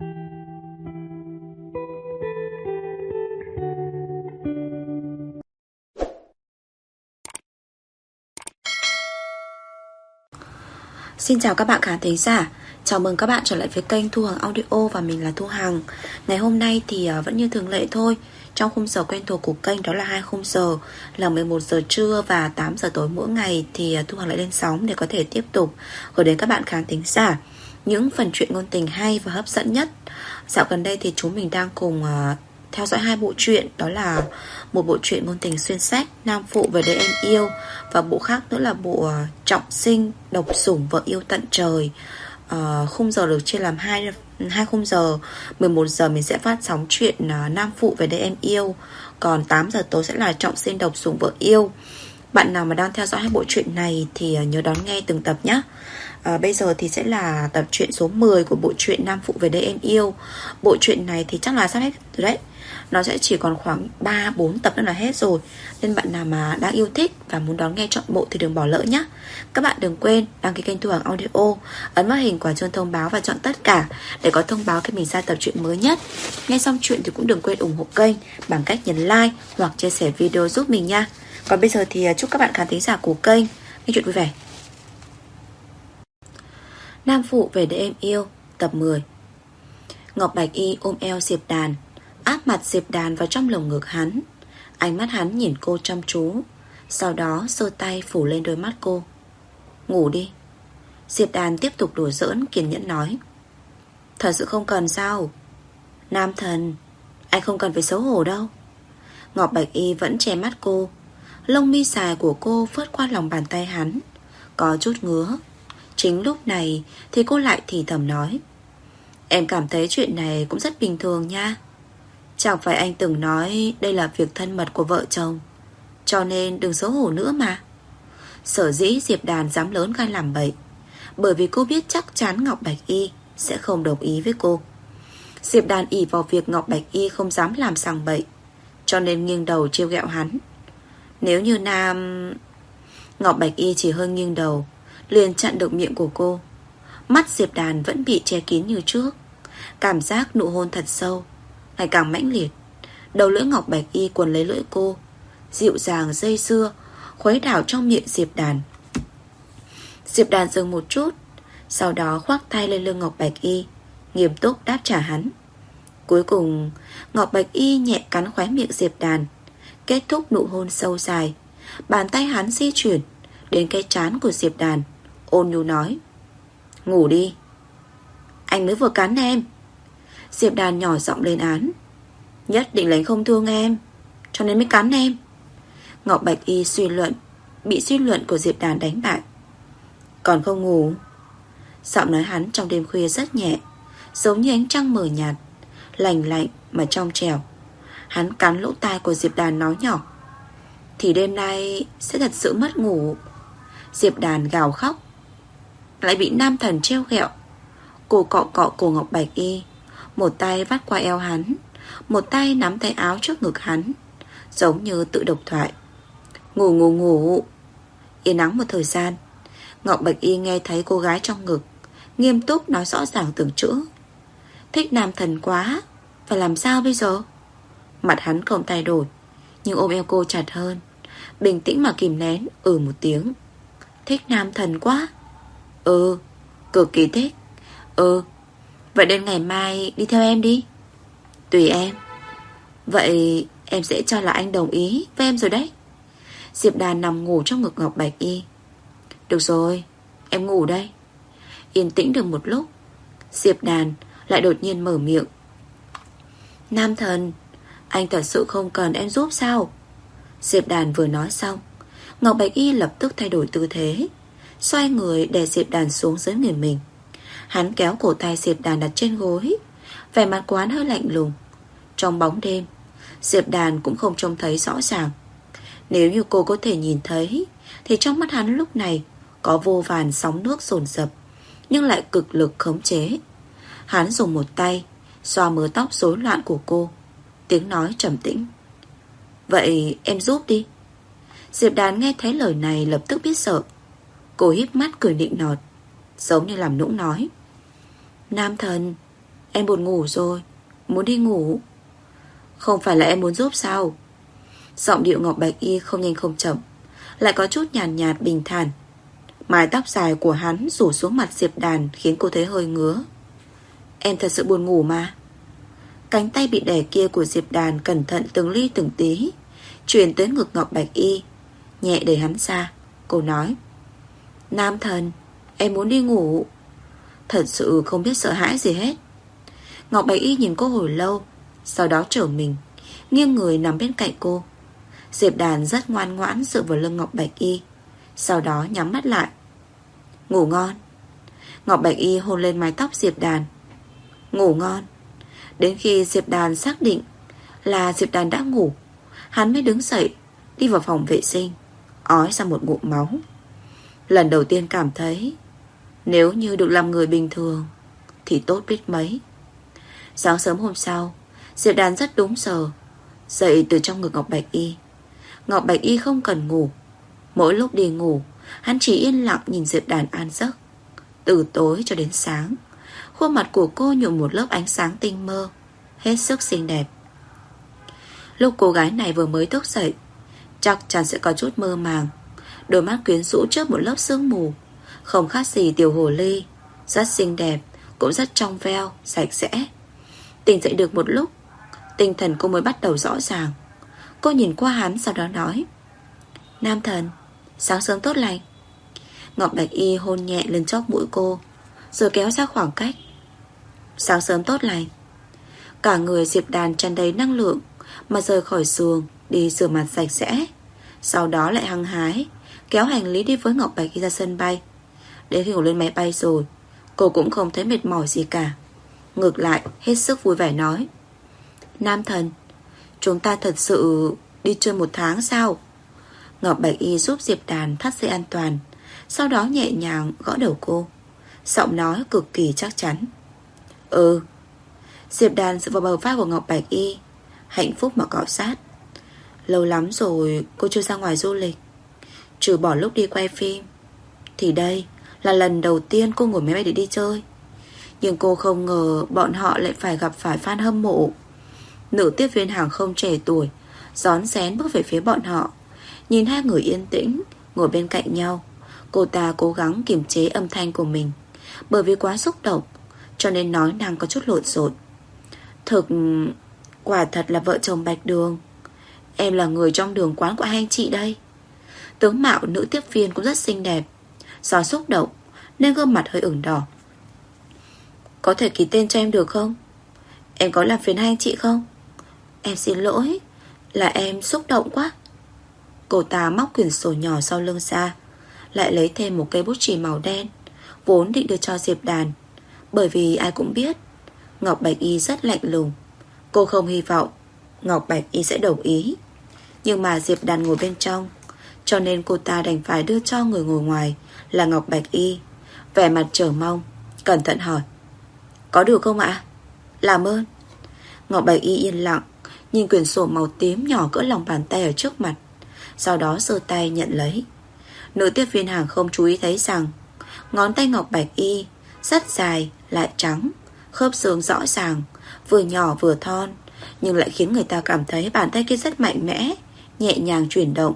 Xin chào các bạn khán thính giả. Chào mừng các bạn trở lại với kênh Thu Hằng Audio và mình là Thu Hằng. Ngày hôm nay thì à, vẫn như thường lệ thôi. Trong khung giờ quen thuộc của kênh đó là hai khung giờ Là 11 giờ trưa và 8 giờ tối mỗi ngày Thì à, Thu Hằng lại lên sóng để có thể tiếp tục Gửi đến các bạn khán thính giả. Những phần chuyện ngôn tình hay và hấp dẫn nhất. Dạo gần đây thì chúng mình đang cùng uh, theo dõi hai bộ truyện Đó là một bộ truyện ngôn tình xuyên sách Nam Phụ về đây em yêu Và bộ khác nữa là bộ uh, Trọng sinh Độc sủng vợ yêu tận trời. Uh, Khung giờ được chia làm hai hai khung giờ. 11 giờ mình sẽ phát sóng chuyện uh, Nam Phụ về đây em yêu Còn 8 giờ tối sẽ là Trọng sinh độc sủng vợ yêu. Bạn nào mà đang theo dõi hai bộ truyện này Thì nhớ đón nghe từng tập nhé à, Bây giờ thì sẽ là tập truyện số 10 của bộ truyện Nam Phụ về đây em yêu. Bộ truyện này thì chắc là sắp hết rồi đấy. Nó sẽ chỉ còn khoảng 3-4 tập nữa là hết rồi. Nên bạn nào mà đang yêu thích Và muốn đón nghe trọn bộ thì đừng bỏ lỡ nhé Các bạn đừng quên đăng ký kênh Thu Hằng Audio Ấn vào hình quả chuông thông báo và chọn tất cả Để có thông báo khi mình ra tập truyện mới nhất. Nghe xong chuyện thì cũng đừng quên ủng hộ kênh Bằng cách nhấn like hoặc chia sẻ video giúp mình nha. Còn bây giờ thì à, chúc các bạn khán thính giả của kênh Nghe chuyện vui vẻ. Nam Phụ về để em yêu, Tập 10 Ngọc Bạch Y ôm eo Diệp Đàn, Áp mặt Diệp Đàn vào trong lồng ngực hắn. Ánh mắt hắn nhìn cô chăm chú, Sau đó sơ tay phủ lên đôi mắt cô. Ngủ đi. Diệp Đàn tiếp tục đùa giỡn, kiên nhẫn nói. Thật sự không cần sao? Nam thần, Anh không cần phải xấu hổ đâu. Ngọc Bạch Y vẫn che mắt cô. Lông mi xài của cô phớt qua lòng bàn tay hắn, Có chút ngứa. Chính lúc này Thì cô lại thì thầm nói, Em cảm thấy chuyện này cũng rất bình thường nha. Chẳng phải anh từng nói Đây là việc thân mật của vợ chồng, Cho nên đừng xấu hổ nữa mà. Sở dĩ Diệp Đàn dám lớn gan làm bậy, Bởi vì cô biết chắc chắn Ngọc Bạch Y Sẽ không đồng ý với cô. Diệp Đàn ỉ vào việc Ngọc Bạch Y không dám làm sàng bậy, Cho nên nghiêng đầu trêu ghẹo hắn. Nếu như Nam, Ngọc Bạch Y chỉ hơi nghiêng đầu Liền chặn được miệng của cô. Mắt Diệp Đàn vẫn bị che kín như trước. Cảm giác nụ hôn thật sâu, Ngày càng mãnh liệt. Đầu lưỡi ngọc bạch y quần lấy lưỡi cô, Dịu dàng dây dưa Khuấy đảo trong miệng Diệp Đàn. Diệp Đàn dừng một chút, Sau đó khoác tay lên lưng Ngọc Bạch Y, Nghiêm túc đáp trả hắn. Cuối cùng, Ngọc Bạch Y nhẹ cắn khóe miệng Diệp Đàn, Kết thúc nụ hôn sâu dài. Bàn tay hắn di chuyển Đến cái chán của Diệp Đàn. Ôn nhu nói. Ngủ đi. Anh mới vừa cắn em. Diệp Đàn nhỏ giọng lên án. Nhất định là không thương em, Cho nên mới cắn em. Ngọc Bạch Y suy luận, Bị suy luận của Diệp Đàn đánh bại. Còn không ngủ. Giọng nói hắn trong đêm khuya rất nhẹ, Giống như ánh trăng mờ nhạt, Lành lạnh mà trong trèo Hắn cắn lỗ tai của Diệp Đàn nói nhỏ. Thì đêm nay Sẽ thật sự mất ngủ. Diệp Đàn gào khóc. Lại bị nam thần treo ghẹo Cô cọ cọ cổ Ngọc Bạch Y một tay vắt qua eo hắn, Một tay nắm tay áo trước ngực hắn, Giống như tự độc thoại. Ngủ ngủ ngủ. Yên nắng một thời gian, Ngọc Bạch Y nghe thấy cô gái trong ngực, Nghiêm túc nói rõ ràng từng chữ. Thích nam thần quá, Phải làm sao bây giờ? Mặt hắn không thay đổi, Nhưng ôm eo cô chặt hơn, Bình tĩnh mà kìm nén Ừ một tiếng. Thích nam thần quá. Ừ Cực kỳ thích. Ừ Vậy đến ngày mai đi theo em đi. Tùy em. Vậy em sẽ cho là anh đồng ý với em rồi đấy. Diệp Đàn nằm ngủ trong ngực Ngọc Bạch Y. Được rồi, Em ngủ đây. Yên tĩnh được một lúc, Diệp Đàn lại đột nhiên mở miệng. Nam thần, Anh thật sự không cần em giúp sao? Diệp Đàn vừa nói xong, Ngọc Bạch Y lập tức thay đổi tư thế. Xoay người đè Diệp Đàn xuống dưới người mình. Hắn kéo cổ tay Diệp Đàn đặt trên gối. Vẻ mặt quán hơi lạnh lùng. Trong bóng đêm, Diệp Đàn cũng không trông thấy rõ ràng. Nếu như cô có thể nhìn thấy, Thì trong mắt hắn lúc này Có vô vàn sóng nước sồn sập Nhưng lại cực lực khống chế. Hắn dùng một tay Xoa mớ tóc rối loạn của cô. Tiếng nói trầm tĩnh. Vậy em giúp đi. Diệp Đàn nghe thấy lời này lập tức biết sợ. Cô híp mắt cười nịnh nọt Giống như làm nũng nói. Nam thần Em buồn ngủ rồi Muốn đi ngủ. Không phải là em muốn giúp sao? Giọng điệu Ngọc Bạch Y không nhanh không chậm Lại có chút nhàn nhạt, nhạt bình thản. Mái tóc dài của hắn rủ xuống mặt Diệp Đàn Khiến cô thấy hơi ngứa. Em thật sự buồn ngủ mà. Cánh tay bị đè kia của Diệp Đàn Cẩn thận từng ly từng tí Chuyển tới ngực Ngọc Bạch Y Nhẹ đẩy hắn ra. Cô nói Nam thần, Em muốn đi ngủ. Thật sự không biết sợ hãi gì hết. Ngọc Bạch Y nhìn cô hồi lâu, Sau đó trở mình, Nghiêng người nằm bên cạnh cô. Diệp Đàn rất ngoan ngoãn dựa vào lưng Ngọc Bạch Y, Sau đó nhắm mắt lại. Ngủ ngon. Ngọc Bạch Y hôn lên mái tóc Diệp Đàn. Ngủ ngon. Đến khi Diệp Đàn xác định Là Diệp Đàn đã ngủ, Hắn mới đứng dậy, Đi vào phòng vệ sinh, Ói ra một ngụm máu. Lần đầu tiên cảm thấy, Nếu như được làm người bình thường, Thì tốt biết mấy. Sáng sớm hôm sau, Diệp Đàn rất đúng giờ, Dậy từ trong ngực Ngọc Bạch Y. Ngọc Bạch Y không cần ngủ. Mỗi lúc đi ngủ, Hắn chỉ yên lặng nhìn Diệp Đàn an giấc. Từ tối cho đến sáng, Khuôn mặt của cô nhuộm một lớp ánh sáng tinh mơ, Hết sức xinh đẹp. Lúc cô gái này vừa mới thức dậy, Chắc chắn sẽ có chút mơ màng. Đôi mắt quyến rũ trước một lớp sương mù. Không khác gì tiểu hồ ly. Rất xinh đẹp Cũng rất trong veo, sạch sẽ. Tỉnh dậy được một lúc Tinh thần cô mới bắt đầu rõ ràng. Cô nhìn qua hắn sau đó nói Nam thần Sáng sớm tốt lành. Ngọc Bạch Y hôn nhẹ lên chóp mũi cô Rồi kéo ra khoảng cách. Sáng sớm tốt lành. Cả người Diệp Đàn tràn đầy năng lượng Mà rời khỏi giường Đi rửa mặt sạch sẽ. Sau đó lại hăng hái. Kéo hành lý đi với Ngọc Bạch khi ra sân bay. Đến khi ngồi lên máy bay rồi, Cô cũng không thấy mệt mỏi gì cả. Ngược lại, hết sức vui vẻ nói, Nam thần, Chúng ta thật sự đi chơi một tháng sao? Ngọc Bạch Y giúp Diệp Đàn thắt dây an toàn, Sau đó nhẹ nhàng gõ đầu cô, Giọng nói cực kỳ chắc chắn. Ừ. Diệp Đàn dựa vào bờ vai của Ngọc Bạch Y, Hạnh phúc mà cọ sát. Lâu lắm rồi, cô chưa ra ngoài du lịch. Trừ bỏ lúc đi quay phim. Thì đây là lần đầu tiên cô ngồi máy bay để đi chơi. Nhưng cô không ngờ bọn họ lại phải gặp phải fan hâm mộ. Nữ tiếp viên hàng không trẻ tuổi Gión xén bước về phía bọn họ. Nhìn hai người yên tĩnh, Ngồi bên cạnh nhau, Cô ta cố gắng kiềm chế âm thanh của mình. Bởi vì quá xúc động, Cho nên nói năng có chút lộn xộn. Thực, Quả thật là vợ chồng Bạch Đường. Em là người trong đường quán của hai anh chị đây. Tướng mạo nữ tiếp viên cũng rất xinh đẹp. Do xúc động, Nên gương mặt hơi ửng đỏ. Có thể ký tên cho em được không? Em có làm phiền hai anh chị không? Em xin lỗi, Là em xúc động quá. Cô ta móc quyển sổ nhỏ sau lưng ra, Lại lấy thêm một cây bút chì màu đen, Vốn định đưa cho Diệp Đàn. Bởi vì ai cũng biết, Ngọc Bạch Y rất lạnh lùng. Cô không hy vọng Ngọc Bạch Y sẽ đồng ý. Nhưng mà Diệp Đàn ngồi bên trong cho nên cô ta đành phải đưa cho người ngồi ngoài Là Ngọc Bạch Y. Vẻ mặt trở mong Cẩn thận hỏi. Có được không ạ? Làm ơn. Ngọc Bạch Y yên lặng Nhìn quyển sổ màu tím nhỏ cỡ lòng bàn tay ở trước mặt. Sau đó giơ tay nhận lấy. Nữ tiếp viên hàng không chú ý thấy rằng Ngón tay Ngọc Bạch Y Rất dài, lại trắng Khớp xương rõ ràng Vừa nhỏ vừa thon Nhưng lại khiến người ta cảm thấy bàn tay kia rất mạnh mẽ Nhẹ nhàng chuyển động.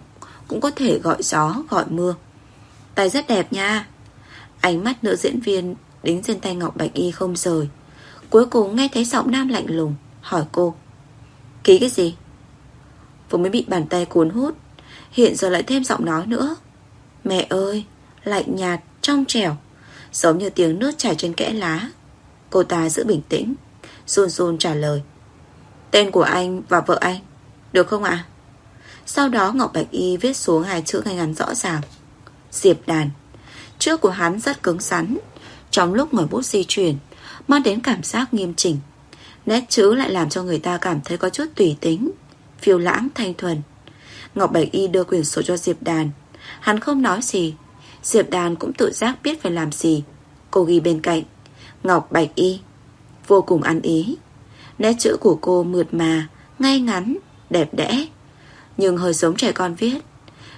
Cũng có thể gọi gió, gọi mưa. Tay rất đẹp nha. Ánh mắt nữ diễn viên Đính trên tay Ngọc Bạch Y không rời. Cuối cùng nghe thấy giọng nam lạnh lùng Hỏi cô Ký cái gì? Vừa mới bị bàn tay cuốn hút Hiện giờ lại thêm giọng nói nữa Mẹ ơi Lạnh nhạt, trong trẻo Giống như tiếng nước chảy trên kẽ lá. Cô ta giữ bình tĩnh Run run trả lời Tên của anh và vợ anh Được không ạ? Sau đó Ngọc Bạch Y viết xuống hai chữ ngay ngắn rõ ràng. Diệp đàn. Trước của hắn rất cứng rắn. Trong lúc ngồi bút di chuyển Mang đến cảm giác nghiêm chỉnh. Nét chữ lại làm cho người ta cảm thấy có chút tùy tính Phiêu lãng thanh thuần. Ngọc Bạch Y đưa quyển sổ cho Diệp Đàn. Hắn không nói gì. Diệp Đàn cũng tự giác biết phải làm gì. Cô ghi bên cạnh. Ngọc Bạch Y. Vô cùng ăn ý. Nét chữ của cô mượt mà Ngay ngắn, đẹp đẽ. Nhưng hơi giống trẻ con viết.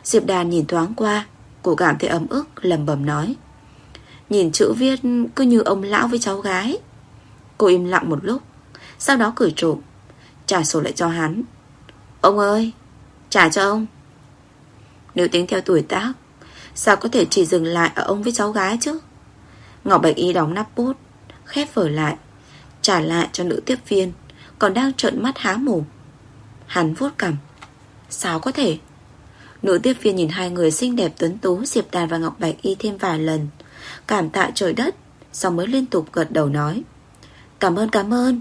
Diệp Đàn nhìn thoáng qua, Cô cảm thấy ấm ức lầm bầm nói. Nhìn chữ viết cứ như ông lão với cháu gái. Cô im lặng một lúc, Sau đó cười trộm. Trả sổ lại cho hắn. Ông ơi, Trả cho ông. Nếu tính theo tuổi tác, Sao có thể chỉ dừng lại ở ông với cháu gái chứ? Ngọc Bạch Y đóng nắp bút, Khép vở lại, Trả lại cho nữ tiếp viên, Còn đang trợn mắt há mồm. Hắn vuốt cằm Sao có thể? Nữ tiếp viên nhìn hai người xinh đẹp tuấn tú, Diệp Đàn và Ngọc Bạch Y thêm vài lần. Cảm tạ trời đất Xong mới liên tục gật đầu nói. Cảm ơn cảm ơn.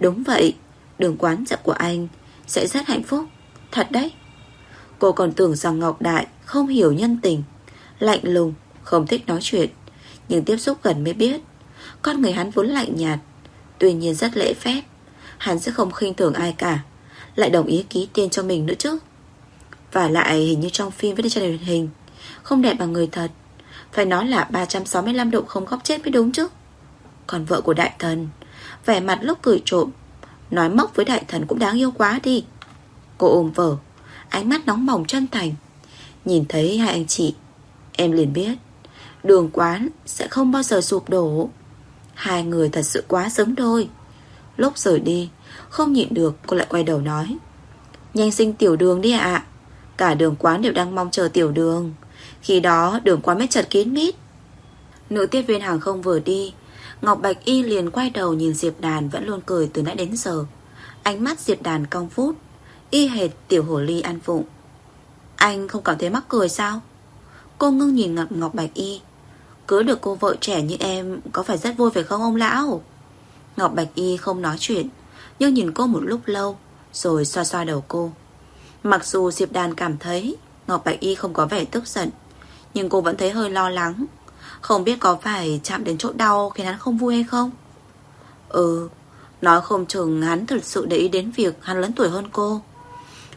Đúng vậy, Đường quán rượu của anh Sẽ rất hạnh phúc. Thật đấy. Cô còn tưởng rằng Ngọc Đại không hiểu nhân tình. Lạnh lùng, Không thích nói chuyện. Nhưng tiếp xúc gần mới biết, Con người hắn vốn lạnh nhạt. Tuy nhiên rất lễ phép, Hắn sẽ không khinh thường ai cả. Lại đồng ý ký tiền cho mình nữa chứ. Và lại hình như trong phim với trên truyền hình, Không đẹp bằng người thật. Phải nói là 365 độ không góc chết mới đúng chứ. Còn vợ của đại thần, Vẻ mặt lúc cười trộm, Nói móc với đại thần cũng đáng yêu quá đi. Cô ôm vợ, Ánh mắt nóng bỏng chân thành. Nhìn thấy hai anh chị, Em liền biết, Đường quán sẽ không bao giờ sụp đổ. Hai người thật sự quá xứng đôi. Lúc rời đi không nhịn được cô lại quay đầu nói. Nhanh sinh tiểu đường đi ạ. Cả đường quán đều đang mong chờ tiểu đường. Khi đó đường quán mới chật kín mít. Nữ tiếp viên hàng không vừa đi Ngọc Bạch Y liền quay đầu nhìn Diệp Đàn Vẫn luôn cười từ nãy đến giờ. Ánh mắt Diệp Đàn cong phút Y hệt tiểu hồ ly ăn phụng. Anh không cảm thấy mắc cười sao? Cô ngưng nhìn Ngọc, Ngọc Bạch Y. Cứ được cô vợ trẻ như em Có phải rất vui phải không ông lão? Ngọc Bạch Y không nói chuyện. Nhưng nhìn cô một lúc lâu, Rồi xoa xoa đầu cô. Mặc dù Diệp Đàn cảm thấy Ngọc Bạch Y không có vẻ tức giận, Nhưng cô vẫn thấy hơi lo lắng. Không biết có phải chạm đến chỗ đau Khiến hắn không vui hay không? Ừ Nói không chừng hắn thật sự để ý đến việc Hắn lớn tuổi hơn cô.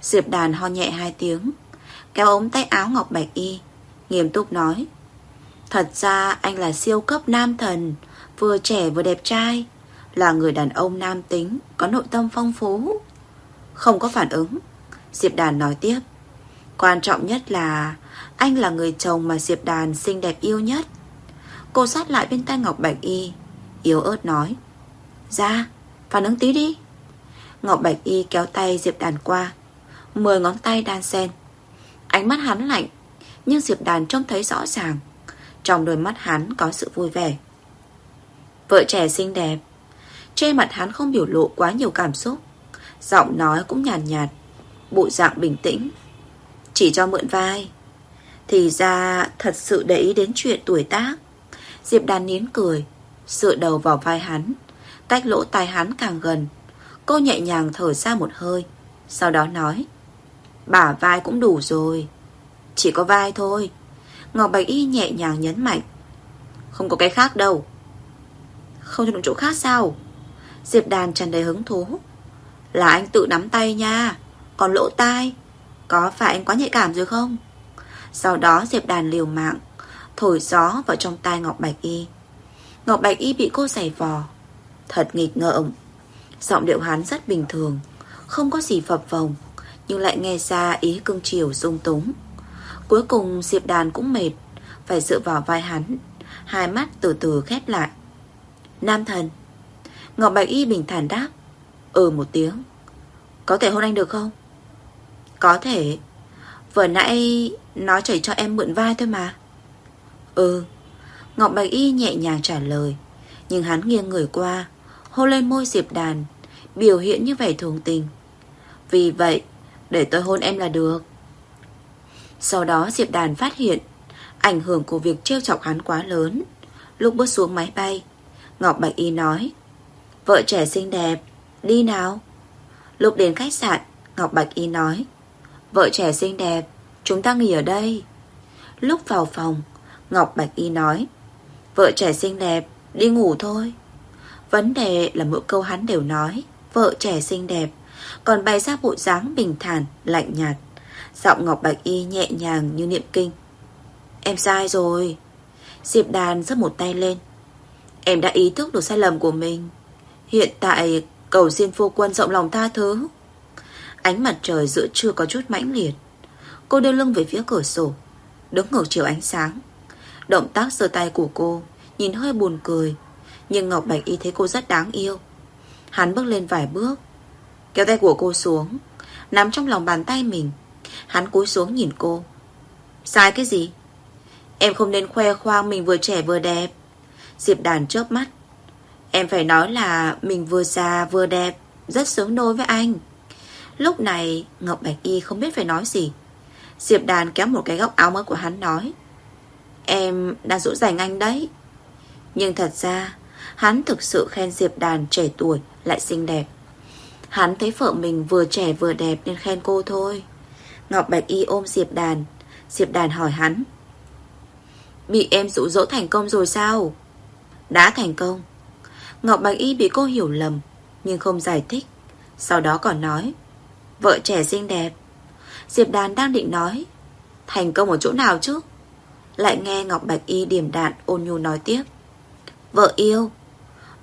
Diệp Đàn ho nhẹ hai tiếng, Kéo ống tay áo Ngọc Bạch Y, Nghiêm túc nói, Thật ra anh là siêu cấp nam thần, Vừa trẻ vừa đẹp trai là người đàn ông nam tính, Có nội tâm phong phú. Không có phản ứng. Diệp Đàn nói tiếp. Quan trọng nhất là, Anh là người chồng mà Diệp Đàn xinh đẹp yêu nhất. Cô sát lại bên tay Ngọc Bạch Y, Yếu ớt nói. Ra Phản ứng tí đi. Ngọc Bạch Y kéo tay Diệp Đàn qua. Mười ngón tay đan sen Ánh mắt hắn lạnh, Nhưng Diệp Đàn trông thấy rõ ràng. Trong đôi mắt hắn có sự vui vẻ. Vợ trẻ xinh đẹp trên mặt hắn không biểu lộ quá nhiều cảm xúc. Giọng nói cũng nhàn nhạt, nhạt Bộ dạng bình tĩnh. Chỉ cho mượn vai. Thì ra thật sự để ý đến chuyện tuổi tác. Diệp Đàn nín cười Dựa đầu vào vai hắn Cách lỗ tai hắn càng gần. Cô nhẹ nhàng thở ra một hơi Sau đó nói Bả vai cũng đủ rồi Chỉ có vai thôi. Ngọc Bạch Y nhẹ nhàng nhấn mạnh Không có cái khác đâu. Không cho được chỗ khác sao? Diệp đàn tràn đầy hứng thú. Là anh tự nắm tay nha, Còn lỗ tai, Có phải anh quá nhạy cảm rồi không? Sau đó Diệp đàn liều mạng, Thổi gió vào trong tai Ngọc Bạch Y. Ngọc Bạch Y bị cô giày vò, Thật nghịch ngợm. Giọng điệu hắn rất bình thường, Không có gì phập phồng, Nhưng lại nghe ra ý cưng chiều dung túng. Cuối cùng Diệp Đàn cũng mệt, Phải dựa vào vai hắn, Hai mắt từ từ khép lại. Nam thần Ngọc Bạch Y bình thản đáp Ừ một tiếng. Có thể hôn anh được không? Có thể. Vừa nãy nói chỉ cho em mượn vai thôi mà. Ừ. Ngọc Bạch Y nhẹ nhàng trả lời, Nhưng hắn nghiêng người qua, Hôn lên môi Diệp Đàn, Biểu hiện như vẻ thường tình. Vì vậy, để tôi hôn em là được. Sau đó Diệp Đàn phát hiện, Ảnh hưởng của việc trêu chọc hắn quá lớn. Lúc bước xuống máy bay, Ngọc Bạch Y nói Vợ trẻ xinh đẹp Đi nào. Lúc đến khách sạn Ngọc Bạch Y nói Vợ trẻ xinh đẹp Chúng ta nghỉ ở đây. Lúc vào phòng Ngọc Bạch Y nói Vợ trẻ xinh đẹp Đi ngủ thôi. Vấn đề là mỗi câu hắn đều nói Vợ trẻ xinh đẹp. Còn bày ra bộ dáng bình thản, lạnh nhạt. Giọng Ngọc Bạch Y nhẹ nhàng như niệm kinh. Em sai rồi. Diệp đàn giơ một tay lên. Em đã ý thức được sai lầm của mình. Hiện tại cầu xin phu quân rộng lòng tha thứ. Ánh mặt trời giữa trưa có chút mãnh liệt. Cô đưa lưng về phía cửa sổ, Đứng ngược chiều ánh sáng. Động tác giơ tay của cô, Nhìn hơi buồn cười, Nhưng Ngọc Bạch Y thấy cô rất đáng yêu. Hắn bước lên vài bước, Kéo tay của cô xuống, Nắm trong lòng bàn tay mình. Hắn cúi xuống nhìn cô. Sai cái gì? Em không nên khoe khoang mình vừa trẻ vừa đẹp. Diệp đàn chớp mắt Em phải nói là mình vừa già vừa đẹp, Rất sướng đôi với anh. Lúc này, Ngọc Bạch Y không biết phải nói gì. Diệp đàn kéo một cái góc áo mới của hắn nói, Em đang dỗ dành anh đấy. Nhưng thật ra, Hắn thực sự khen Diệp đàn trẻ tuổi Lại xinh đẹp. Hắn thấy vợ mình vừa trẻ vừa đẹp Nên khen cô thôi. Ngọc Bạch Y ôm Diệp đàn. Diệp đàn hỏi hắn, Bị em dụ dỗ thành công rồi sao? Đã thành công. Ngọc Bạch Y bị cô hiểu lầm, Nhưng không giải thích. Sau đó còn nói, Vợ trẻ xinh đẹp. Diệp Đàn đang định nói, Thành công ở chỗ nào chứ? Lại nghe Ngọc Bạch Y điềm đạn ôn nhu nói tiếp, Vợ yêu.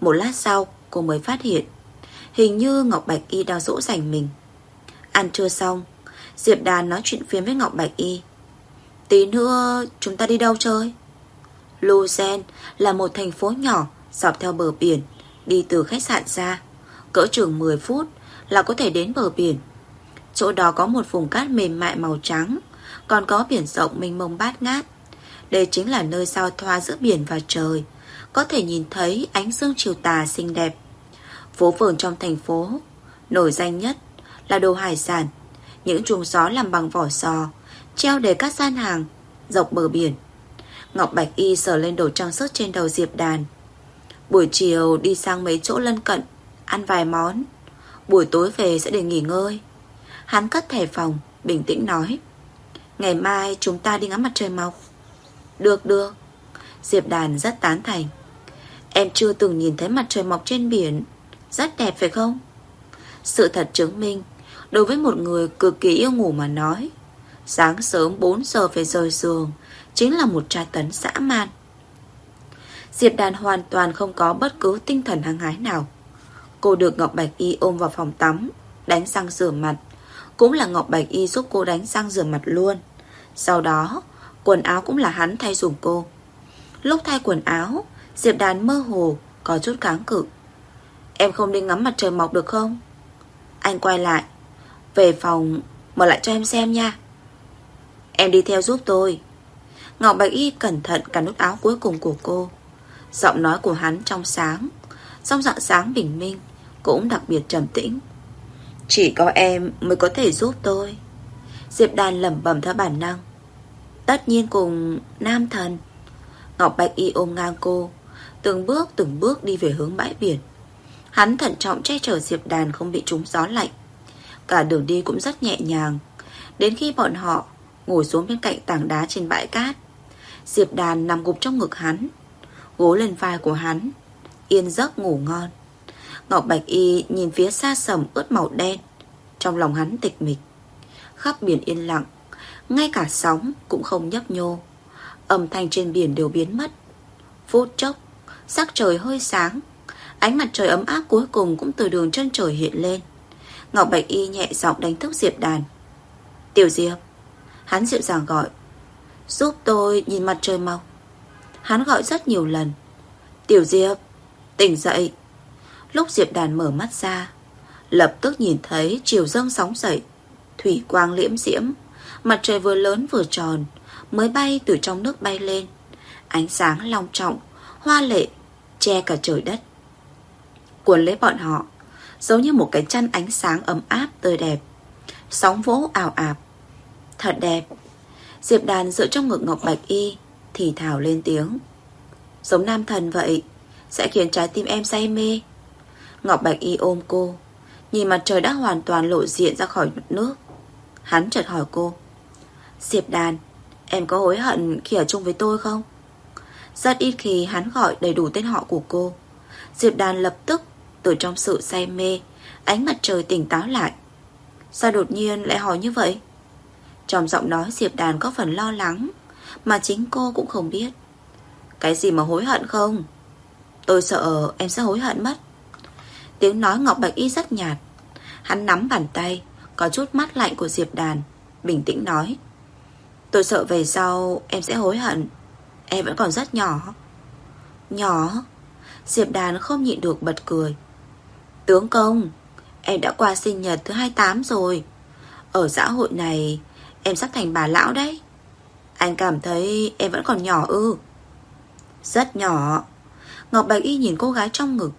Một lát sau, cô mới phát hiện, Hình như Ngọc Bạch Y đang dỗ dành mình. Ăn trưa xong, Diệp Đàn nói chuyện phiếm với Ngọc Bạch Y, Tí nữa chúng ta đi đâu chơi? Lucen là một thành phố nhỏ Dọc theo bờ biển, Đi từ khách sạn ra. Cỡ chừng 10 phút là có thể đến bờ biển. Chỗ đó có một vùng cát mềm mại màu trắng, Còn có biển rộng mênh mông bát ngát. Đây chính là nơi giao thoa giữa biển và trời, Có thể nhìn thấy ánh dương chiều tà xinh đẹp. Phố phường trong thành phố, Nổi danh nhất là đồ hải sản. Những chuồng gió làm bằng vỏ sò, Treo để các gian hàng, Dọc bờ biển. Ngọc Bạch Y sờ lên đồ trang sức trên đầu Diệp Đàn. Buổi chiều đi sang mấy chỗ lân cận, Ăn vài món. Buổi tối về sẽ để nghỉ ngơi. Hắn cất thẻ phòng, Bình tĩnh nói, Ngày mai chúng ta đi ngắm mặt trời mọc. Được được. Diệp Đàn rất tán thành. Em chưa từng nhìn thấy mặt trời mọc trên biển. Rất đẹp, phải không? Sự thật chứng minh, Đối với một người cực kỳ yêu ngủ mà nói, Sáng sớm 4 giờ phải rời giường Chính là một tra tấn dã man. Diệp Đàn hoàn toàn không có bất cứ tinh thần hăng hái nào. Cô được Ngọc Bạch Y ôm vào phòng tắm, Đánh răng rửa mặt. Cũng là Ngọc Bạch Y giúp cô đánh răng rửa mặt luôn. Sau đó, Quần áo cũng là hắn thay dùm cô. Lúc thay quần áo, Diệp Đàn mơ hồ, Có chút kháng cự. Em không đi ngắm mặt trời mọc được không? Anh quay lại. Về phòng, mở lại cho em xem nha. Em đi theo giúp tôi. Ngọc Bạch Y cẩn thận cả nút áo cuối cùng của cô. Giọng nói của hắn trong sáng. Trong dạng sáng bình minh, Cũng đặc biệt trầm tĩnh. Chỉ có em mới có thể giúp tôi. Diệp đàn lẩm bẩm theo bản năng. Tất nhiên cùng nam thần. Ngọc Bạch Y ôm ngang cô, Từng bước từng bước đi về hướng bãi biển. Hắn thận trọng che chở Diệp đàn không bị trúng gió lạnh. Cả đường đi cũng rất nhẹ nhàng. Đến khi bọn họ Ngồi xuống bên cạnh tảng đá trên bãi cát, Diệp đàn nằm gục trong ngực hắn. Gố lên vai của hắn. Yên giấc ngủ ngon. Ngọc Bạch Y nhìn phía xa sầm ướt màu đen. Trong lòng hắn tịch mịch. Khắp biển yên lặng. Ngay cả sóng cũng không nhấp nhô. Âm thanh trên biển đều biến mất. Phút chốc, Sắc trời hơi sáng. Ánh mặt trời ấm áp cuối cùng cũng từ đường chân trời hiện lên. Ngọc Bạch Y nhẹ giọng đánh thức Diệp Đàn. Tiểu Diệp, Hắn dịu dàng gọi, Giúp tôi nhìn mặt trời mọc. Hắn gọi rất nhiều lần. Tiểu Diệp, Tỉnh dậy. Lúc Diệp Đàn mở mắt ra, Lập tức nhìn thấy chiều dâng sóng dậy, Thủy quang liễm diễm, Mặt trời vừa lớn vừa tròn, Mới bay từ trong nước bay lên. Ánh sáng long trọng, Hoa lệ, Che cả trời đất. Cuốn lấy bọn họ, Giống như một cái chăn ánh sáng ấm áp tươi đẹp, Sóng vỗ ảo ạp Thật đẹp. Diệp đàn dựa trong ngực Ngọc Bạch Y thì thảo lên tiếng. Giống nam thần vậy, Sẽ khiến trái tim em say mê. Ngọc Bạch Y ôm cô, Nhìn mặt trời đã hoàn toàn lộ diện ra khỏi mặt nước. Hắn chợt hỏi cô, Diệp đàn, Em có hối hận khi ở chung với tôi không? Rất ít khi hắn gọi đầy đủ tên họ của cô. Diệp đàn lập tức, Từ trong sự say mê, Ánh mặt trời tỉnh táo lại. Sao đột nhiên lại hỏi như vậy? Trong giọng nói, Diệp Đàn có phần lo lắng. Mà chính cô cũng không biết. Cái gì mà hối hận không? Tôi sợ em sẽ hối hận mất. Tiếng nói Ngọc Bạch Y rất nhạt. Hắn nắm bàn tay, Có chút mắt lạnh của Diệp Đàn, Bình tĩnh nói. Tôi sợ về sau em sẽ hối hận. Em vẫn còn rất nhỏ. Nhỏ? Diệp Đàn không nhịn được bật cười. Tướng công, Em đã qua sinh nhật thứ 28 rồi. Ở xã hội này, Em sắp thành bà lão đấy. Anh cảm thấy em vẫn còn nhỏ ư? Rất nhỏ. Ngọc Bạch Y nhìn cô gái trong ngực.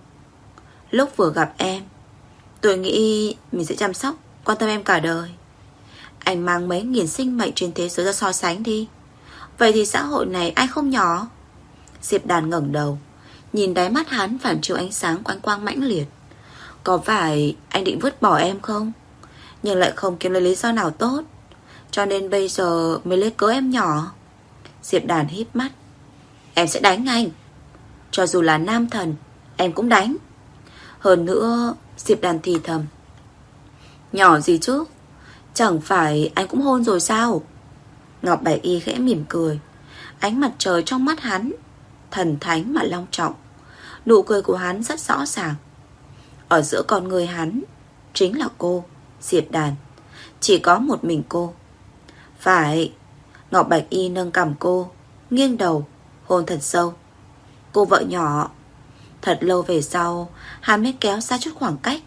Lúc vừa gặp em, Tôi nghĩ mình sẽ chăm sóc, Quan tâm em cả đời. Anh mang mấy nghìn sinh mệnh trên thế giới ra so sánh đi. Vậy thì xã hội này ai không nhỏ? Diệp đàn ngẩng đầu, Nhìn đáy mắt hắn phản chiếu ánh sáng quanh quang mãnh liệt. Có phải anh định vứt bỏ em không? Nhưng lại không kiếm lấy lý do nào tốt. Cho nên bây giờ mới lấy cớ em nhỏ. Diệp đàn híp mắt. Em sẽ đánh anh. Cho dù là nam thần, Em cũng đánh. Hơn nữa, Diệp đàn thì thầm. Nhỏ gì chứ? Chẳng phải anh cũng hôn rồi sao? Ngọc Bảy Y khẽ mỉm cười. Ánh mặt trời trong mắt hắn, Thần thánh mà long trọng. Nụ cười của hắn rất rõ ràng. Ở giữa con người hắn Chính là cô, Diệp đàn. Chỉ có một mình cô. Phải. Ngọc Bạch Y nâng cầm cô, Nghiêng đầu, Hôn thật sâu. Cô vợ nhỏ, Thật lâu về sau, Hắn mới kéo xa chút khoảng cách.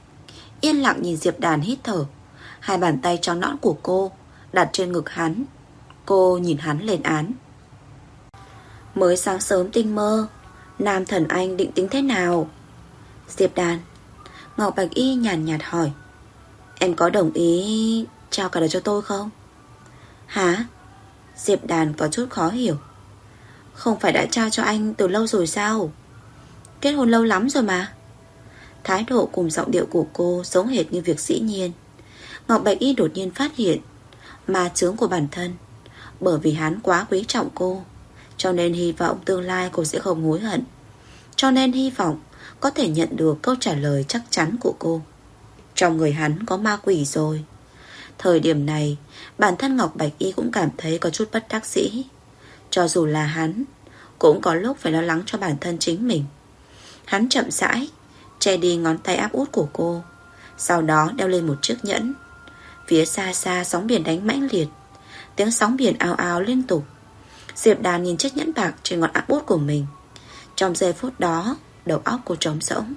Yên lặng nhìn Diệp Đàn hít thở. Hai bàn tay trắng nõn của cô Đặt trên ngực hắn. Cô nhìn hắn lên án. Mới sáng sớm tinh mơ, Nam thần anh định tính thế nào? Diệp Đàn, Ngọc Bạch Y nhàn nhạt hỏi. Em có đồng ý Trao cả đời cho tôi không? Hả? Diệp Đàn có chút khó hiểu. Không phải đã trao cho anh từ lâu rồi sao? Kết hôn lâu lắm rồi mà. Thái độ cùng giọng điệu của cô Giống hệt như việc dĩ nhiên. Ngọc Bạch Y đột nhiên phát hiện Mà chướng của bản thân, Bởi vì hắn quá quý trọng cô, Cho nên hy vọng tương lai cô sẽ không hối hận. Cho nên hy vọng Có thể nhận được câu trả lời chắc chắn của cô. Trong người hắn có ma quỷ rồi. Thời điểm này, Bản thân Ngọc Bạch Y cũng cảm thấy có chút bất đắc dĩ. Cho dù là hắn, Cũng có lúc phải lo lắng cho bản thân chính mình. Hắn chậm rãi, Che đi ngón tay áp út của cô, Sau đó đeo lên một chiếc nhẫn. Phía xa xa sóng biển đánh mãnh liệt, Tiếng sóng biển ào ào liên tục. Diệp đàn nhìn chiếc nhẫn bạc trên ngọn áp út của mình. Trong giây phút đó, Đầu óc cô trống rỗng.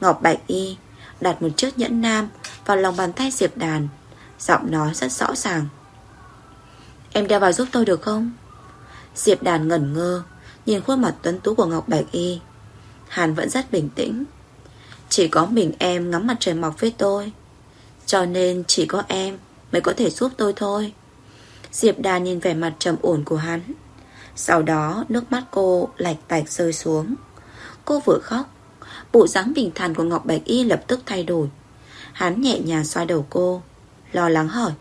Ngọc Bạch Y đặt một chiếc nhẫn nam Vào lòng bàn tay Diệp đàn Giọng nói rất rõ ràng. Em đeo vào giúp tôi được không? Diệp đàn ngẩn ngơ, Nhìn khuôn mặt tuấn tú của Ngọc Bạch Y. Hàn vẫn rất bình tĩnh. Chỉ có mình em ngắm mặt trời mọc với tôi. Cho nên chỉ có em Mới có thể giúp tôi thôi. Diệp đàn nhìn vẻ mặt trầm ổn của hắn. Sau đó, nước mắt cô lạch tạch rơi xuống. Cô vừa khóc, Bộ dáng bình thản của Ngọc Bạch Y lập tức thay đổi. Hắn nhẹ nhàng xoa đầu cô. Lo lắng hỏi.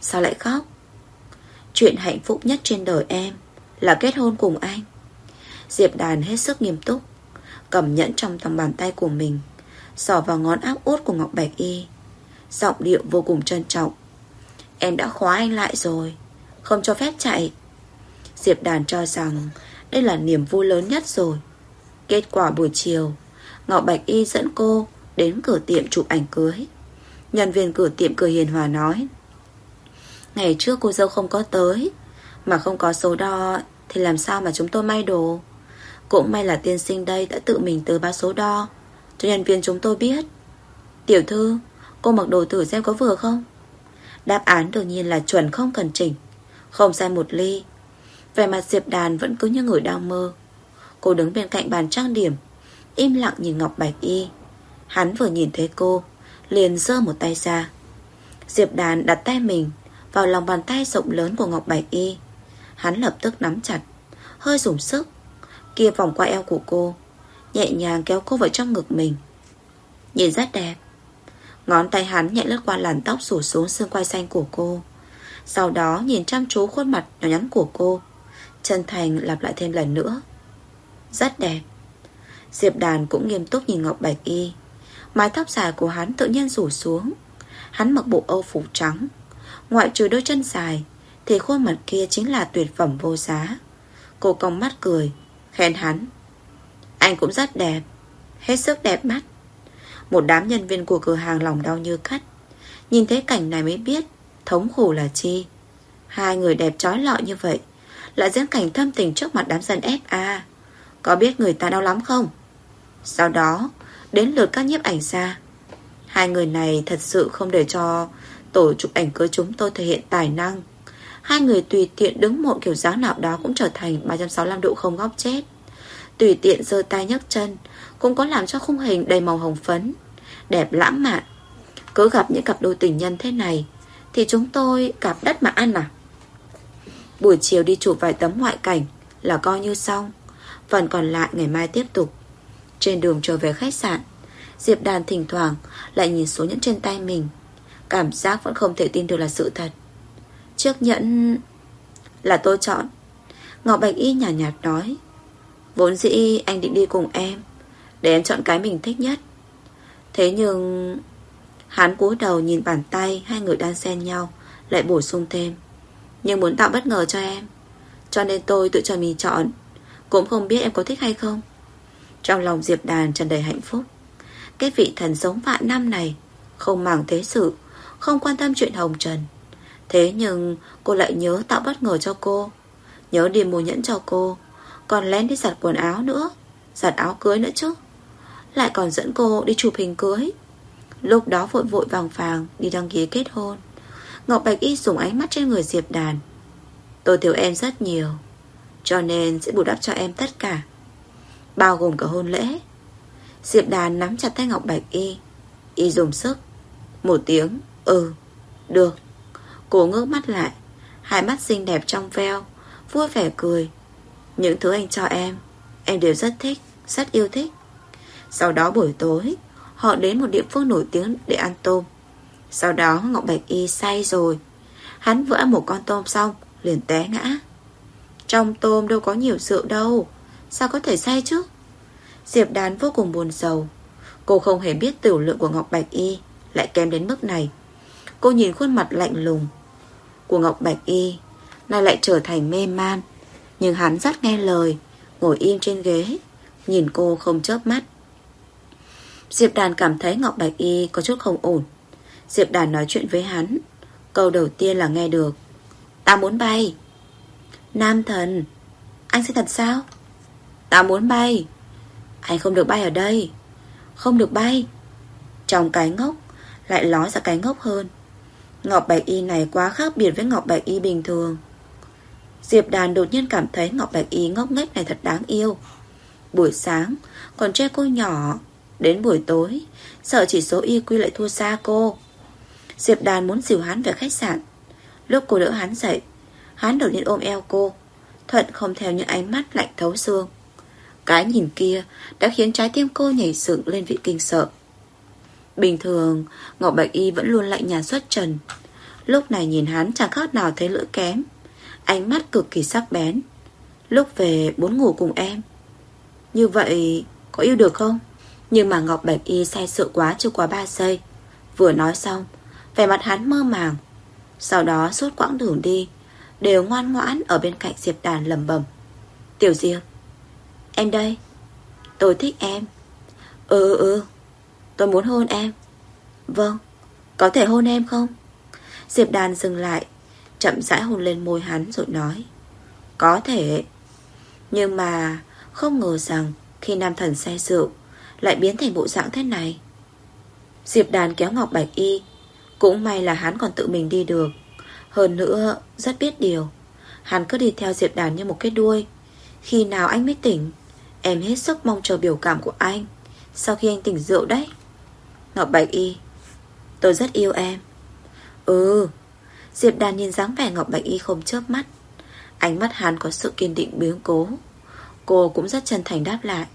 Sao lại khóc? Chuyện hạnh phúc nhất trên đời em Là kết hôn cùng anh. Diệp Đàn hết sức nghiêm túc, Cầm nhẫn trong tầm bàn tay của mình Sỏ vào ngón áp út của Ngọc Bạch Y. Giọng điệu vô cùng trân trọng. Em đã khóa anh lại rồi, Không cho phép chạy. Diệp Đàn cho rằng Đây là niềm vui lớn nhất rồi. Kết quả buổi chiều, Ngọc Bạch Y dẫn cô đến cửa tiệm chụp ảnh cưới. Nhân viên cửa tiệm cười hiền hòa nói, Ngày trước cô dâu không có tới, Mà không có số đo Thì làm sao mà chúng tôi may đồ? Cũng may là tiên sinh đây đã tự mình tới báo số đo, Cho nhân viên chúng tôi biết. Tiểu thư, Cô mặc đồ thử xem có vừa không? Đáp án đương nhiên là chuẩn không cần chỉnh, Không sai một ly. Về mặt Diệp Đàn vẫn cứ như người đang mơ. Cô đứng bên cạnh bàn trang điểm, Im lặng nhìn Ngọc Bạch Y. Hắn vừa nhìn thấy cô Liền giơ một tay ra. Diệp Đàn đặt tay mình Vào lòng bàn tay rộng lớn của Ngọc Bạch Y. Hắn lập tức nắm chặt, Hơi dùng sức, Kia vòng qua eo của cô, Nhẹ nhàng kéo cô vào trong ngực mình. Nhìn rất đẹp. Ngón tay hắn nhẹ lướt qua làn tóc rủ xuống xương quai xanh của cô. Sau đó nhìn chăm chú khuôn mặt nhỏ nhắn của cô, Chân thành lặp lại thêm lần nữa. Rất đẹp. Diệp đàn cũng nghiêm túc nhìn Ngọc Bạch Y. Mái tóc dài của hắn tự nhiên rủ xuống. Hắn mặc bộ âu phục trắng. Ngoại trừ đôi chân dài, Thì khuôn mặt kia chính là tuyệt phẩm vô giá. Cô cong mắt cười, Khen hắn. Anh cũng rất đẹp. Hết sức đẹp mắt. Một đám nhân viên của cửa hàng lòng đau như cắt. Nhìn thấy cảnh này mới biết, Thống khổ là chi. Hai người đẹp trói lọi như vậy, Lại diễn cảnh thâm tình trước mặt đám dân FA Có biết người ta đau lắm không? Sau đó Đến lượt các nhiếp ảnh ra Hai người này thật sự không để cho Tổ chụp ảnh cưới chúng tôi thể hiện tài năng. Hai người tùy tiện đứng một kiểu dáng nào đó Cũng trở thành 365 độ không góc chết. Tùy tiện giơ tay nhấc chân Cũng có làm cho khung hình đầy màu hồng phấn, Đẹp lãng mạn. Cứ gặp những cặp đôi tình nhân thế này Thì chúng tôi cặp đất mà ăn à? Buổi chiều đi chụp vài tấm ngoại cảnh Là coi như xong. Phần còn lại ngày mai tiếp tục. Trên đường trở về khách sạn. Diệp Đàn thỉnh thoảng lại nhìn số nhẫn trên tay mình. Cảm giác vẫn không thể tin được là sự thật. Chiếc nhẫn Là tôi chọn. Ngọc Bạch Y nhạt nhạt nói, Vốn dĩ anh định đi cùng em, Để em chọn cái mình thích nhất. Thế nhưng Hắn cúi đầu nhìn bàn tay Hai người đang xen nhau, Lại bổ sung thêm, Nhưng muốn tạo bất ngờ cho em, Cho nên tôi tự cho mình chọn. Cũng không biết em có thích hay không. Trong lòng Diệp Đàn tràn đầy hạnh phúc. Cái vị thần sống vạn năm này Không màng thế sự, Không quan tâm chuyện hồng trần. Thế nhưng cô lại nhớ tạo bất ngờ cho cô, Nhớ đi mua nhẫn cho cô, Còn lén đi giặt quần áo nữa, Giặt áo cưới nữa chứ. Lại còn dẫn cô đi chụp hình cưới. Lúc đó vội vội vàng vàng Đi đăng ký kết hôn. Ngọc Bạch Y dùng ánh mắt trên người Diệp Đàn. Tôi thiếu em rất nhiều, Cho nên sẽ bù đắp cho em tất cả. Bao gồm cả hôn lễ. Diệp Đàn nắm chặt tay Ngọc Bạch Y. Y dùng sức. Một tiếng Ừ Được. Cô ngước mắt lại. Hai mắt xinh đẹp trong veo, Vui vẻ cười. Những thứ anh cho em Em đều rất thích, Rất yêu thích. Sau đó buổi tối, Họ đến một địa phương nổi tiếng để ăn tôm. Sau đó Ngọc Bạch Y say rồi. Hắn vừa ăn một con tôm xong, Liền té ngã. Trong tôm đâu có nhiều rượu đâu. Sao có thể say chứ? Diệp đán vô cùng buồn sầu. Cô không hề biết tiểu lượng của Ngọc Bạch Y Lại kém đến mức này. Cô nhìn khuôn mặt lạnh lùng Của Ngọc Bạch Y, Nay lại trở thành mê man. Nhưng hắn rất nghe lời, Ngồi im trên ghế, Nhìn cô không chớp mắt. Diệp Đàn cảm thấy Ngọc Bạch Y có chút không ổn. Diệp Đàn nói chuyện với hắn, Câu đầu tiên là nghe được. Ta muốn bay. Nam thần, Anh sẽ thật sao? Ta muốn bay. Anh không được bay ở đây. Không được bay. Trong cái ngốc, Lại ló ra cái ngốc hơn. Ngọc Bạch Y này quá khác biệt với Ngọc Bạch Y bình thường. Diệp Đàn đột nhiên cảm thấy Ngọc Bạch Y ngốc nghếch này thật đáng yêu. Buổi sáng, Còn che cô nhỏ. Đến buổi tối, Sợ chỉ số y quy lại thua xa cô. Diệp Đàn muốn dìu hắn về khách sạn. Lúc cô đỡ hắn dậy, Hắn đột nhiên ôm eo cô, Thuận không theo những ánh mắt lạnh thấu xương. Cái nhìn kia Đã khiến trái tim cô nhảy dựng lên vị kinh sợ. Bình thường Ngọc Bạch Y vẫn luôn lạnh nhạt xuất trần. Lúc này nhìn hắn chẳng khác nào thấy lưỡi kém. Ánh mắt cực kỳ sắc bén. Lúc về muốn ngủ cùng em. Như vậy, Có yêu được không? Nhưng mà Ngọc Bạch Y say sự quá chưa qua 3 giây. Vừa nói xong, Vẻ mặt hắn mơ màng. Sau đó suốt quãng đường đi, Đều ngoan ngoãn ở bên cạnh Diệp Đàn lầm bầm Tiểu Diệp Em đây. Tôi thích em. Ừ ừ. Tôi muốn hôn em. Vâng. Có thể hôn em không? Diệp Đàn dừng lại, Chậm rãi hôn lên môi hắn rồi nói. Có thể. Nhưng mà không ngờ rằng Khi nam thần say rượu, Lại biến thành bộ dạng thế này. Diệp Đàn kéo Ngọc Bạch Y, Cũng may là hắn còn tự mình đi được. Hơn nữa, rất biết điều. Hắn cứ đi theo Diệp Đàn như một cái đuôi. Khi nào anh mới tỉnh Em hết sức mong chờ biểu cảm của anh. Sau khi anh tỉnh rượu đấy. Ngọc Bạch Y, Tôi rất yêu em. Ừ. Diệp Đàn nhìn dáng vẻ Ngọc Bạch Y không chớp mắt. Ánh mắt hắn có sự kiên định biếng cố. Cô cũng rất chân thành đáp lại.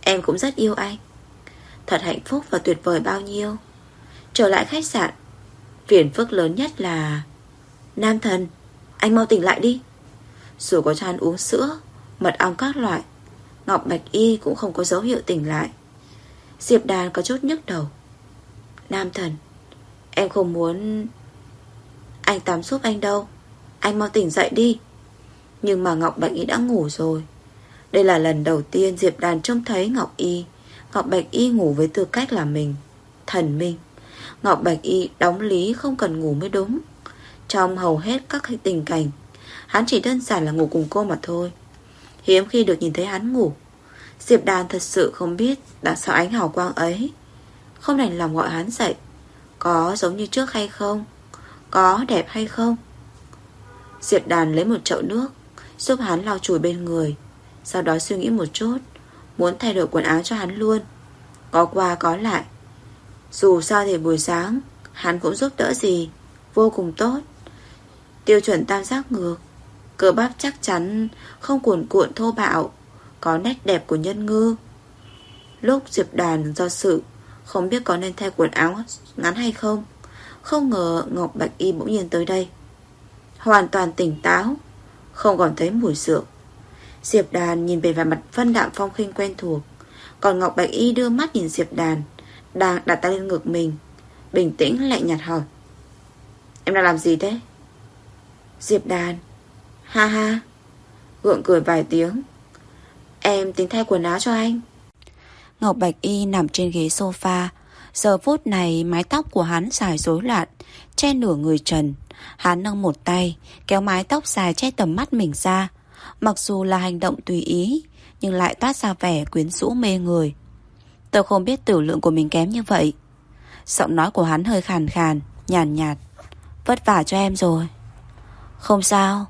Em cũng rất yêu anh. Thật hạnh phúc và tuyệt vời bao nhiêu. Trở lại khách sạn. Phiền phức lớn nhất là Nam thần, Anh mau tỉnh lại đi. Dù có cho ăn uống sữa, Mật ong các loại Ngọc Bạch Y cũng không có dấu hiệu tỉnh lại. Diệp Đàn có chút nhức đầu. Nam thần, Em không muốn Anh tắm giúp anh đâu. Anh mau tỉnh dậy đi. Nhưng mà Ngọc Bạch Y đã ngủ rồi. Đây là lần đầu tiên Diệp Đàn trông thấy Ngọc Y. Ngọc Bạch Y ngủ với tư cách là mình, Thần minh. Ngọc Bạch Y đóng lý không cần ngủ mới đúng. Trong hầu hết các tình cảnh, Hắn chỉ đơn giản là ngủ cùng cô mà thôi. Hiếm khi được nhìn thấy hắn ngủ. Diệp Đàn thật sự không biết Đằng sau ánh hào quang ấy Không đành lòng gọi hắn dậy. Có giống như trước hay không? Có đẹp hay không? Diệp Đàn lấy một chậu nước, Giúp hắn lau chùi bên người, Sau đó suy nghĩ một chút, Muốn thay đổi quần áo cho hắn luôn. Có qua có lại. Dù sao thì buổi sáng, Hắn cũng giúp đỡ gì Vô cùng tốt. Tiêu chuẩn tam giác ngược. Cơ bắp chắc chắn, Không cuồn cuộn thô bạo, Có nét đẹp của nhân ngư. Lúc Diệp Đàn do sự, Không biết có nên thay quần áo ngắn hay không Không ngờ Ngọc Bạch Y bỗng nhiên tới đây. Hoàn toàn tỉnh táo, Không còn thấy mùi rượu. Diệp Đàn nhìn về vẻ mặt phân đạm phong khinh quen thuộc, Còn Ngọc Bạch Y đưa mắt nhìn Diệp Đàn, Đang đặt tay lên ngực mình, Bình tĩnh lạnh nhạt hỏi. Em đang làm gì thế? Diệp Đàn Ha ha. Gượng cười vài tiếng. Em tính thay quần áo cho anh. Ngọc Bạch Y nằm trên ghế sofa. Giờ phút này mái tóc của hắn dài rối loạn Che nửa người trần. Hắn nâng một tay Kéo mái tóc dài che tầm mắt mình ra. Mặc dù là hành động tùy ý Nhưng lại toát ra vẻ quyến rũ mê người. Tôi không biết tử lượng của mình kém như vậy. Giọng nói của hắn hơi khàn khàn Nhàn nhạt, nhạt Vất vả cho em rồi. Không sao.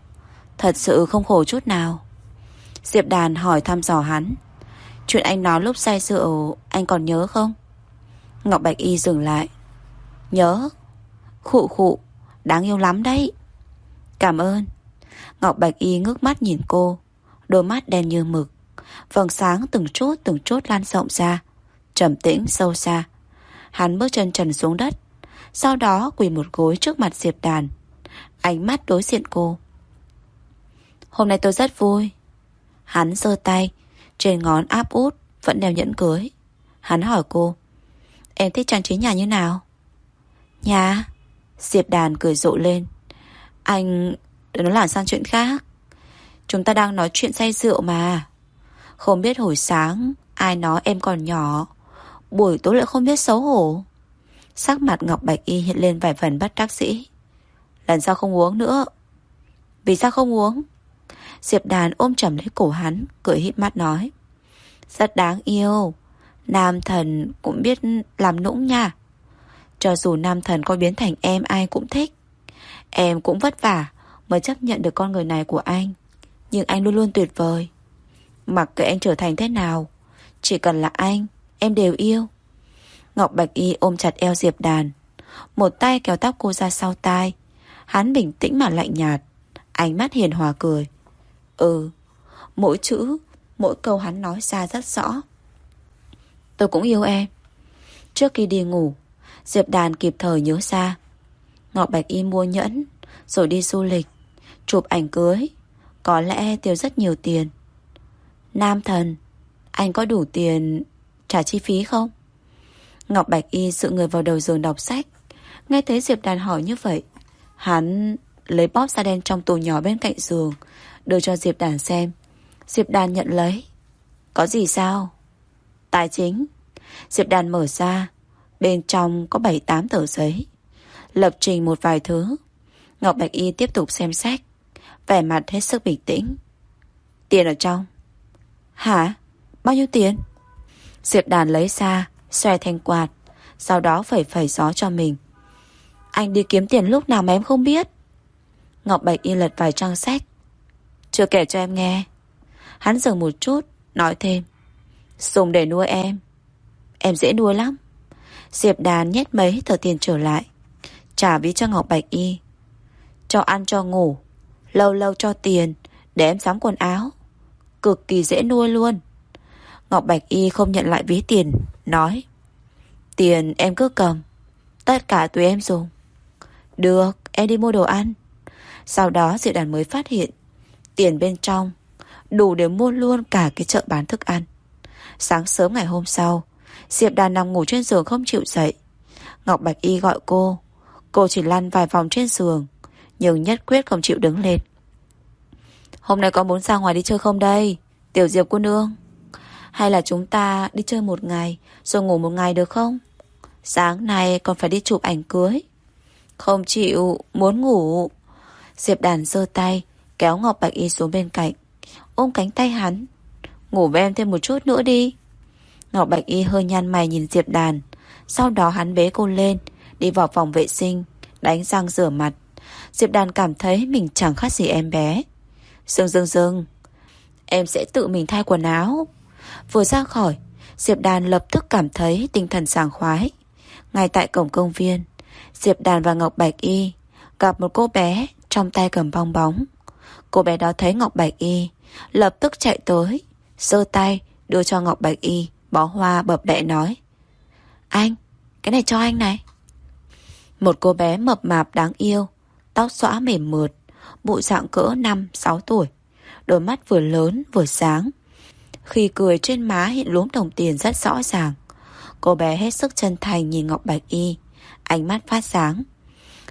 Thật sự không khổ chút nào. Diệp Đàn hỏi thăm dò hắn. Chuyện anh nói lúc say rượu, Anh còn nhớ không? Ngọc Bạch Y dừng lại. Nhớ. Khụ khụ, Đáng yêu lắm đấy. Cảm ơn. Ngọc Bạch Y ngước mắt nhìn cô. Đôi mắt đen như mực. Vầng sáng từng chút từng chút lan rộng ra. Trầm tĩnh sâu xa. Hắn bước chân trần xuống đất. Sau đó quỳ một gối trước mặt Diệp Đàn. Ánh mắt đối diện cô. Hôm nay tôi rất vui. Hắn giơ tay, Trên ngón áp út Vẫn đeo nhẫn cưới. Hắn hỏi cô, Em thích trang trí nhà như nào? Nhà. Diệp Đàn cười rộ lên. Anh để nó làm sang chuyện khác. Chúng ta đang nói chuyện say rượu mà. Không biết hồi sáng Ai nói em còn nhỏ. Buổi tối lại không biết xấu hổ. Sắc mặt Ngọc Bạch Y hiện lên vài phần bất đắc sĩ Lần sau không uống nữa. Vì sao không uống? Diệp Đàn ôm chầm lấy cổ hắn, Cười hít mắt nói, Rất đáng yêu. Nam thần cũng biết làm nũng nha. Cho dù nam thần có biến thành em, ai cũng thích. Em cũng vất vả Mới chấp nhận được con người này của anh. Nhưng anh luôn luôn tuyệt vời. Mặc kệ anh trở thành thế nào, Chỉ cần là anh, Em đều yêu. Ngọc Bạch Y ôm chặt eo Diệp Đàn, Một tay kéo tóc cô ra sau tai. Hắn bình tĩnh mà lạnh nhạt, Ánh mắt hiền hòa cười. Ừ Mỗi chữ, Mỗi câu hắn nói ra rất rõ. Tôi cũng yêu em. Trước khi đi ngủ, Diệp Đàn kịp thời nhớ ra. Ngọc Bạch Y mua nhẫn, Rồi đi du lịch, Chụp ảnh cưới. Có lẽ tiêu rất nhiều tiền. Nam thần, Anh có đủ tiền trả chi phí không? Ngọc Bạch Y sự người vào đầu giường đọc sách. Nghe thấy Diệp Đàn hỏi như vậy, Hắn lấy bóp da đen trong tủ nhỏ bên cạnh giường Đưa cho Diệp Đàn xem. Diệp Đàn nhận lấy. Có gì sao? Tài chính. Diệp Đàn mở ra. Bên trong có 7-8 tờ giấy. Lập trình một vài thứ. Ngọc Bạch Y tiếp tục xem xét. Vẻ mặt hết sức bình tĩnh. Tiền ở trong. Hả? Bao nhiêu tiền? Diệp Đàn lấy ra, Xòe thanh quạt, Sau đó phẩy phẩy gió cho mình. Anh đi kiếm tiền lúc nào mà em không biết? Ngọc Bạch Y lật vài trang sách. Chưa kể cho em nghe. Hắn dừng một chút, Nói thêm. Dùng để nuôi em. Em dễ nuôi lắm. Diệp Đàn nhét mấy tờ tiền trở lại. Trả ví cho Ngọc Bạch Y. Cho ăn, cho ngủ. Lâu lâu cho tiền, Để em sắm quần áo. Cực kỳ dễ nuôi luôn. Ngọc Bạch Y không nhận lại ví tiền, Nói. Tiền em cứ cầm. Tất cả tùy em dùng. Được, em đi mua đồ ăn. Sau đó diệp Đàn mới phát hiện Tiền bên trong, Đủ để mua luôn cả cái chợ bán thức ăn. Sáng sớm ngày hôm sau, Diệp Đàn nằm ngủ trên giường không chịu dậy. Ngọc Bạch Y gọi cô. Cô chỉ lăn vài vòng trên giường, Nhưng nhất quyết không chịu đứng lên. Hôm nay có muốn ra ngoài đi chơi không đây, Tiểu Diệp cô nương? Hay là chúng ta đi chơi một ngày, Rồi ngủ một ngày được không? Sáng nay còn phải đi chụp ảnh cưới. Không chịu, Muốn ngủ. Diệp đàn giơ tay Kéo Ngọc Bạch Y xuống bên cạnh, Ôm cánh tay hắn. Ngủ với em thêm một chút nữa đi. Ngọc Bạch Y hơi nhăn mày nhìn Diệp Đàn. Sau đó hắn bế cô lên, Đi vào phòng vệ sinh, Đánh răng rửa mặt. Diệp Đàn cảm thấy mình chẳng khác gì em bé. Dương dương dương Em sẽ tự mình thay quần áo. Vừa ra khỏi, Diệp Đàn lập tức cảm thấy tinh thần sảng khoái. Ngay tại cổng công viên, Diệp Đàn và Ngọc Bạch Y Gặp một cô bé Trong tay cầm bong bóng. Cô bé đó thấy Ngọc Bạch Y Lập tức chạy tới giơ tay đưa cho Ngọc Bạch Y Bó hoa bập bẹ nói Anh, cái này cho anh này. Một cô bé mập mạp đáng yêu Tóc xõa mềm mượt Bụi dạng cỡ 5-6 tuổi Đôi mắt vừa lớn vừa sáng. Khi cười trên má hiện lúm đồng tiền rất rõ ràng Cô bé hết sức chân thành nhìn Ngọc Bạch Y Ánh mắt phát sáng.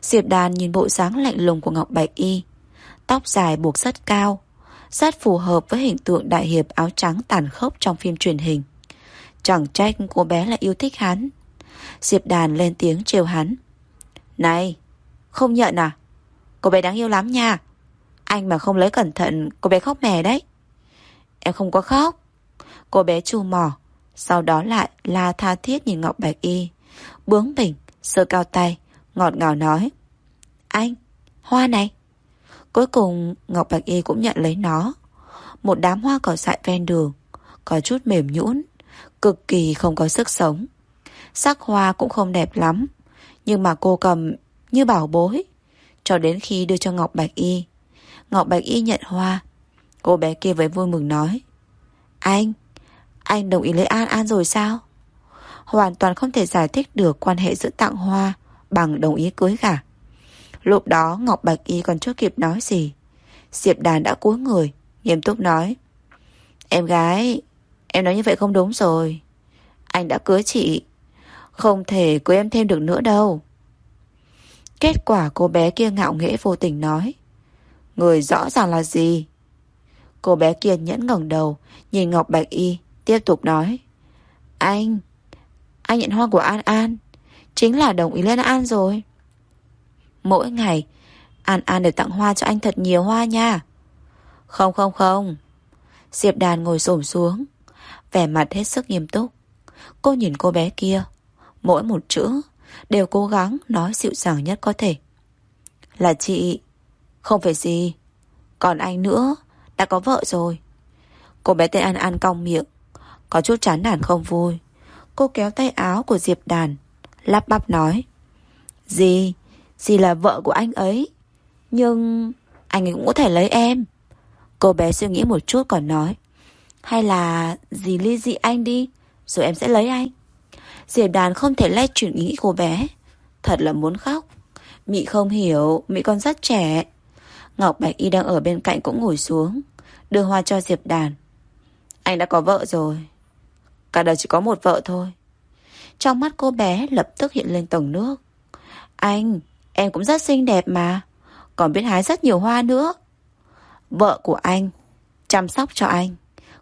Diệp đàn nhìn bộ dáng lạnh lùng của Ngọc Bạch Y Tóc dài buộc rất cao. Rất phù hợp với hình tượng đại hiệp áo trắng tàn khốc trong phim truyền hình. Chẳng trách cô bé lại yêu thích hắn. Diệp đàn lên tiếng trêu hắn. Này, Không nhận à? Cô bé đáng yêu lắm nha. Anh mà không lấy cẩn thận, Cô bé khóc mè đấy. Em không có khóc. Cô bé chu mỏ Sau đó lại la tha thiết nhìn Ngọc Bạch Y. Bướng bỉnh Sơ cao tay, Ngọt ngào nói. Anh, Hoa này. Cuối cùng, Ngọc Bạch Y cũng nhận lấy nó. Một đám hoa cỏ dại ven đường, Có chút mềm nhũn, Cực kỳ không có sức sống. Sắc hoa cũng không đẹp lắm, Nhưng mà cô cầm như bảo bối. Cho đến khi đưa cho Ngọc Bạch Y, Ngọc Bạch Y nhận hoa. Cô bé kia với vui mừng nói, Anh Anh đồng ý lấy An An rồi sao? Hoàn toàn không thể giải thích được Quan hệ giữa tặng hoa Bằng đồng ý cưới cả. Lúc đó Ngọc Bạch Y còn chưa kịp nói gì. Diệp Đàn đã cúi người, Nghiêm túc nói. Em gái, Em nói như vậy không đúng rồi. Anh đã cưới chị. Không thể cưới em thêm được nữa đâu. Kết quả cô bé kia ngạo nghễ vô tình nói. Người rõ ràng là gì? Cô bé kia nhẫn ngẩng đầu, Nhìn Ngọc Bạch Y, Tiếp tục nói. Anh Anh nhận hoa của An An. Chính là đồng ý lên An rồi. Mỗi ngày. An An đều tặng hoa cho anh thật nhiều hoa nha. Không không không. Diệp đàn ngồi xổm xuống, Vẻ mặt hết sức nghiêm túc. Cô nhìn cô bé kia, Mỗi một chữ Đều cố gắng nói dịu dàng nhất có thể. Là chị, Không phải gì. Còn anh nữa, Đã có vợ rồi. Cô bé tên An An cong miệng, Có chút chán nản không vui. Cô kéo tay áo của Diệp Đàn, Lắp bắp nói. Gì? Dì là vợ của anh ấy. Nhưng anh ấy cũng có thể lấy em. Cô bé suy nghĩ một chút còn nói, Hay là dì ly dị anh đi, Rồi em sẽ lấy anh. Diệp đàn không thể lay chuyển ý cô bé. Thật là muốn khóc. Mị không hiểu, Mị còn rất trẻ. Ngọc Bạch Y đang ở bên cạnh cũng ngồi xuống, Đưa hoa cho Diệp đàn. Anh đã có vợ rồi. Cả đời chỉ có một vợ thôi. Trong mắt cô bé lập tức hiện lên tầng nước. Anh Em cũng rất xinh đẹp mà. Còn biết hái rất nhiều hoa nữa. Vợ của anh Chăm sóc cho anh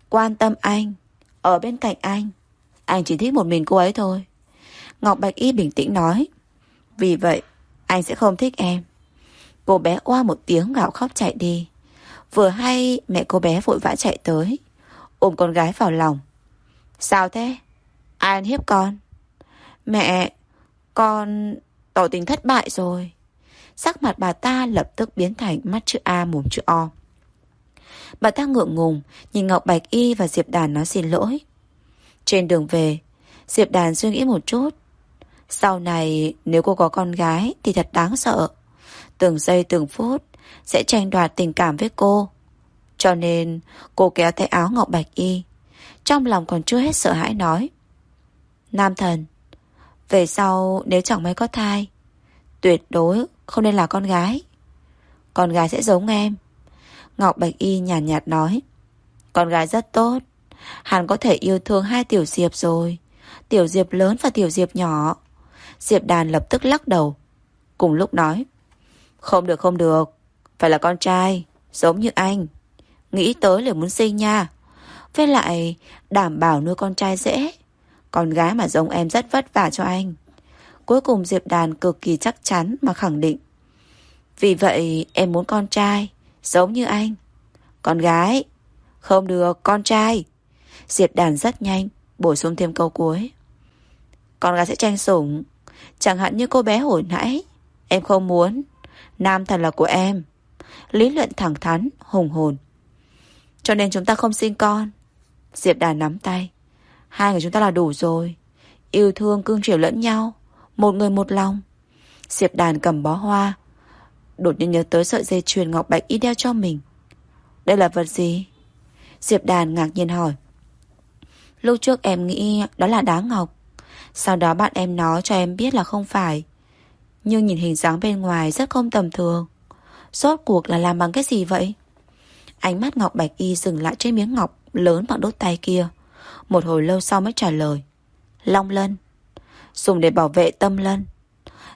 Quan tâm anh Ở bên cạnh anh. Anh chỉ thích một mình cô ấy thôi. Ngọc Bạch Y bình tĩnh nói Vì vậy anh sẽ không thích em. Cô bé oa một tiếng gạo khóc chạy đi. Vừa hay mẹ cô bé vội vã chạy tới Ôm con gái vào lòng. Sao thế? Ai ăn hiếp con? Mẹ, con Tỏ tình thất bại rồi. Sắc mặt bà ta lập tức biến thành mắt chữ A mồm chữ O. Bà ta ngượng ngùng, nhìn Ngọc Bạch Y và Diệp Đàn nói xin lỗi. Trên đường về, Diệp Đàn suy nghĩ một chút. Sau này, nếu cô có con gái thì thật đáng sợ. Từng giây từng phút sẽ tranh đoạt tình cảm với cô. Cho nên, cô kéo tay áo Ngọc Bạch Y. Trong lòng còn chưa hết sợ hãi nói. Nam thần, về sau nếu chẳng may có thai Tuyệt đối không nên là con gái. Con gái sẽ giống em. Ngọc Bạch Y nhàn nhạt, nhạt nói Con gái rất tốt. Hắn có thể yêu thương hai tiểu diệp rồi. Tiểu diệp lớn và tiểu diệp nhỏ. Diệp đàn lập tức lắc đầu Cùng lúc nói Không được không được. Phải là con trai Giống như anh. Nghĩ tới là muốn sinh nha. Với lại đảm bảo nuôi con trai dễ con gái mà giống em rất vất vả cho anh. Cuối cùng Diệp Đàn cực kỳ chắc chắn mà khẳng định. Vì vậy em muốn con trai, giống như anh. Con gái, không được, con trai. Diệp đàn rất nhanh Bổ sung thêm câu cuối Con gái sẽ tranh sủng Chẳng hạn như cô bé hồi nãy Em không muốn Nam thần là của em Lý luận thẳng thắn, hùng hồn Cho nên chúng ta không sinh con Diệp đàn nắm tay Hai người chúng ta là đủ rồi. Yêu thương cương chiều lẫn nhau. Một người một lòng. Diệp đàn cầm bó hoa. Đột nhiên nhớ tới sợi dây chuyền ngọc bạch y đeo cho mình. Đây là vật gì? Diệp đàn ngạc nhiên hỏi. Lúc trước em nghĩ đó là đá ngọc. Sau đó bạn em nói cho em biết là không phải. Nhưng nhìn hình dáng bên ngoài rất không tầm thường. Rốt cuộc là làm bằng cái gì vậy? Ánh mắt Ngọc Bạch Y dừng lại trên miếng ngọc Lớn bằng đốt tay kia. Một hồi lâu sau mới trả lời. Long lân. Dùng để bảo vệ tâm lân.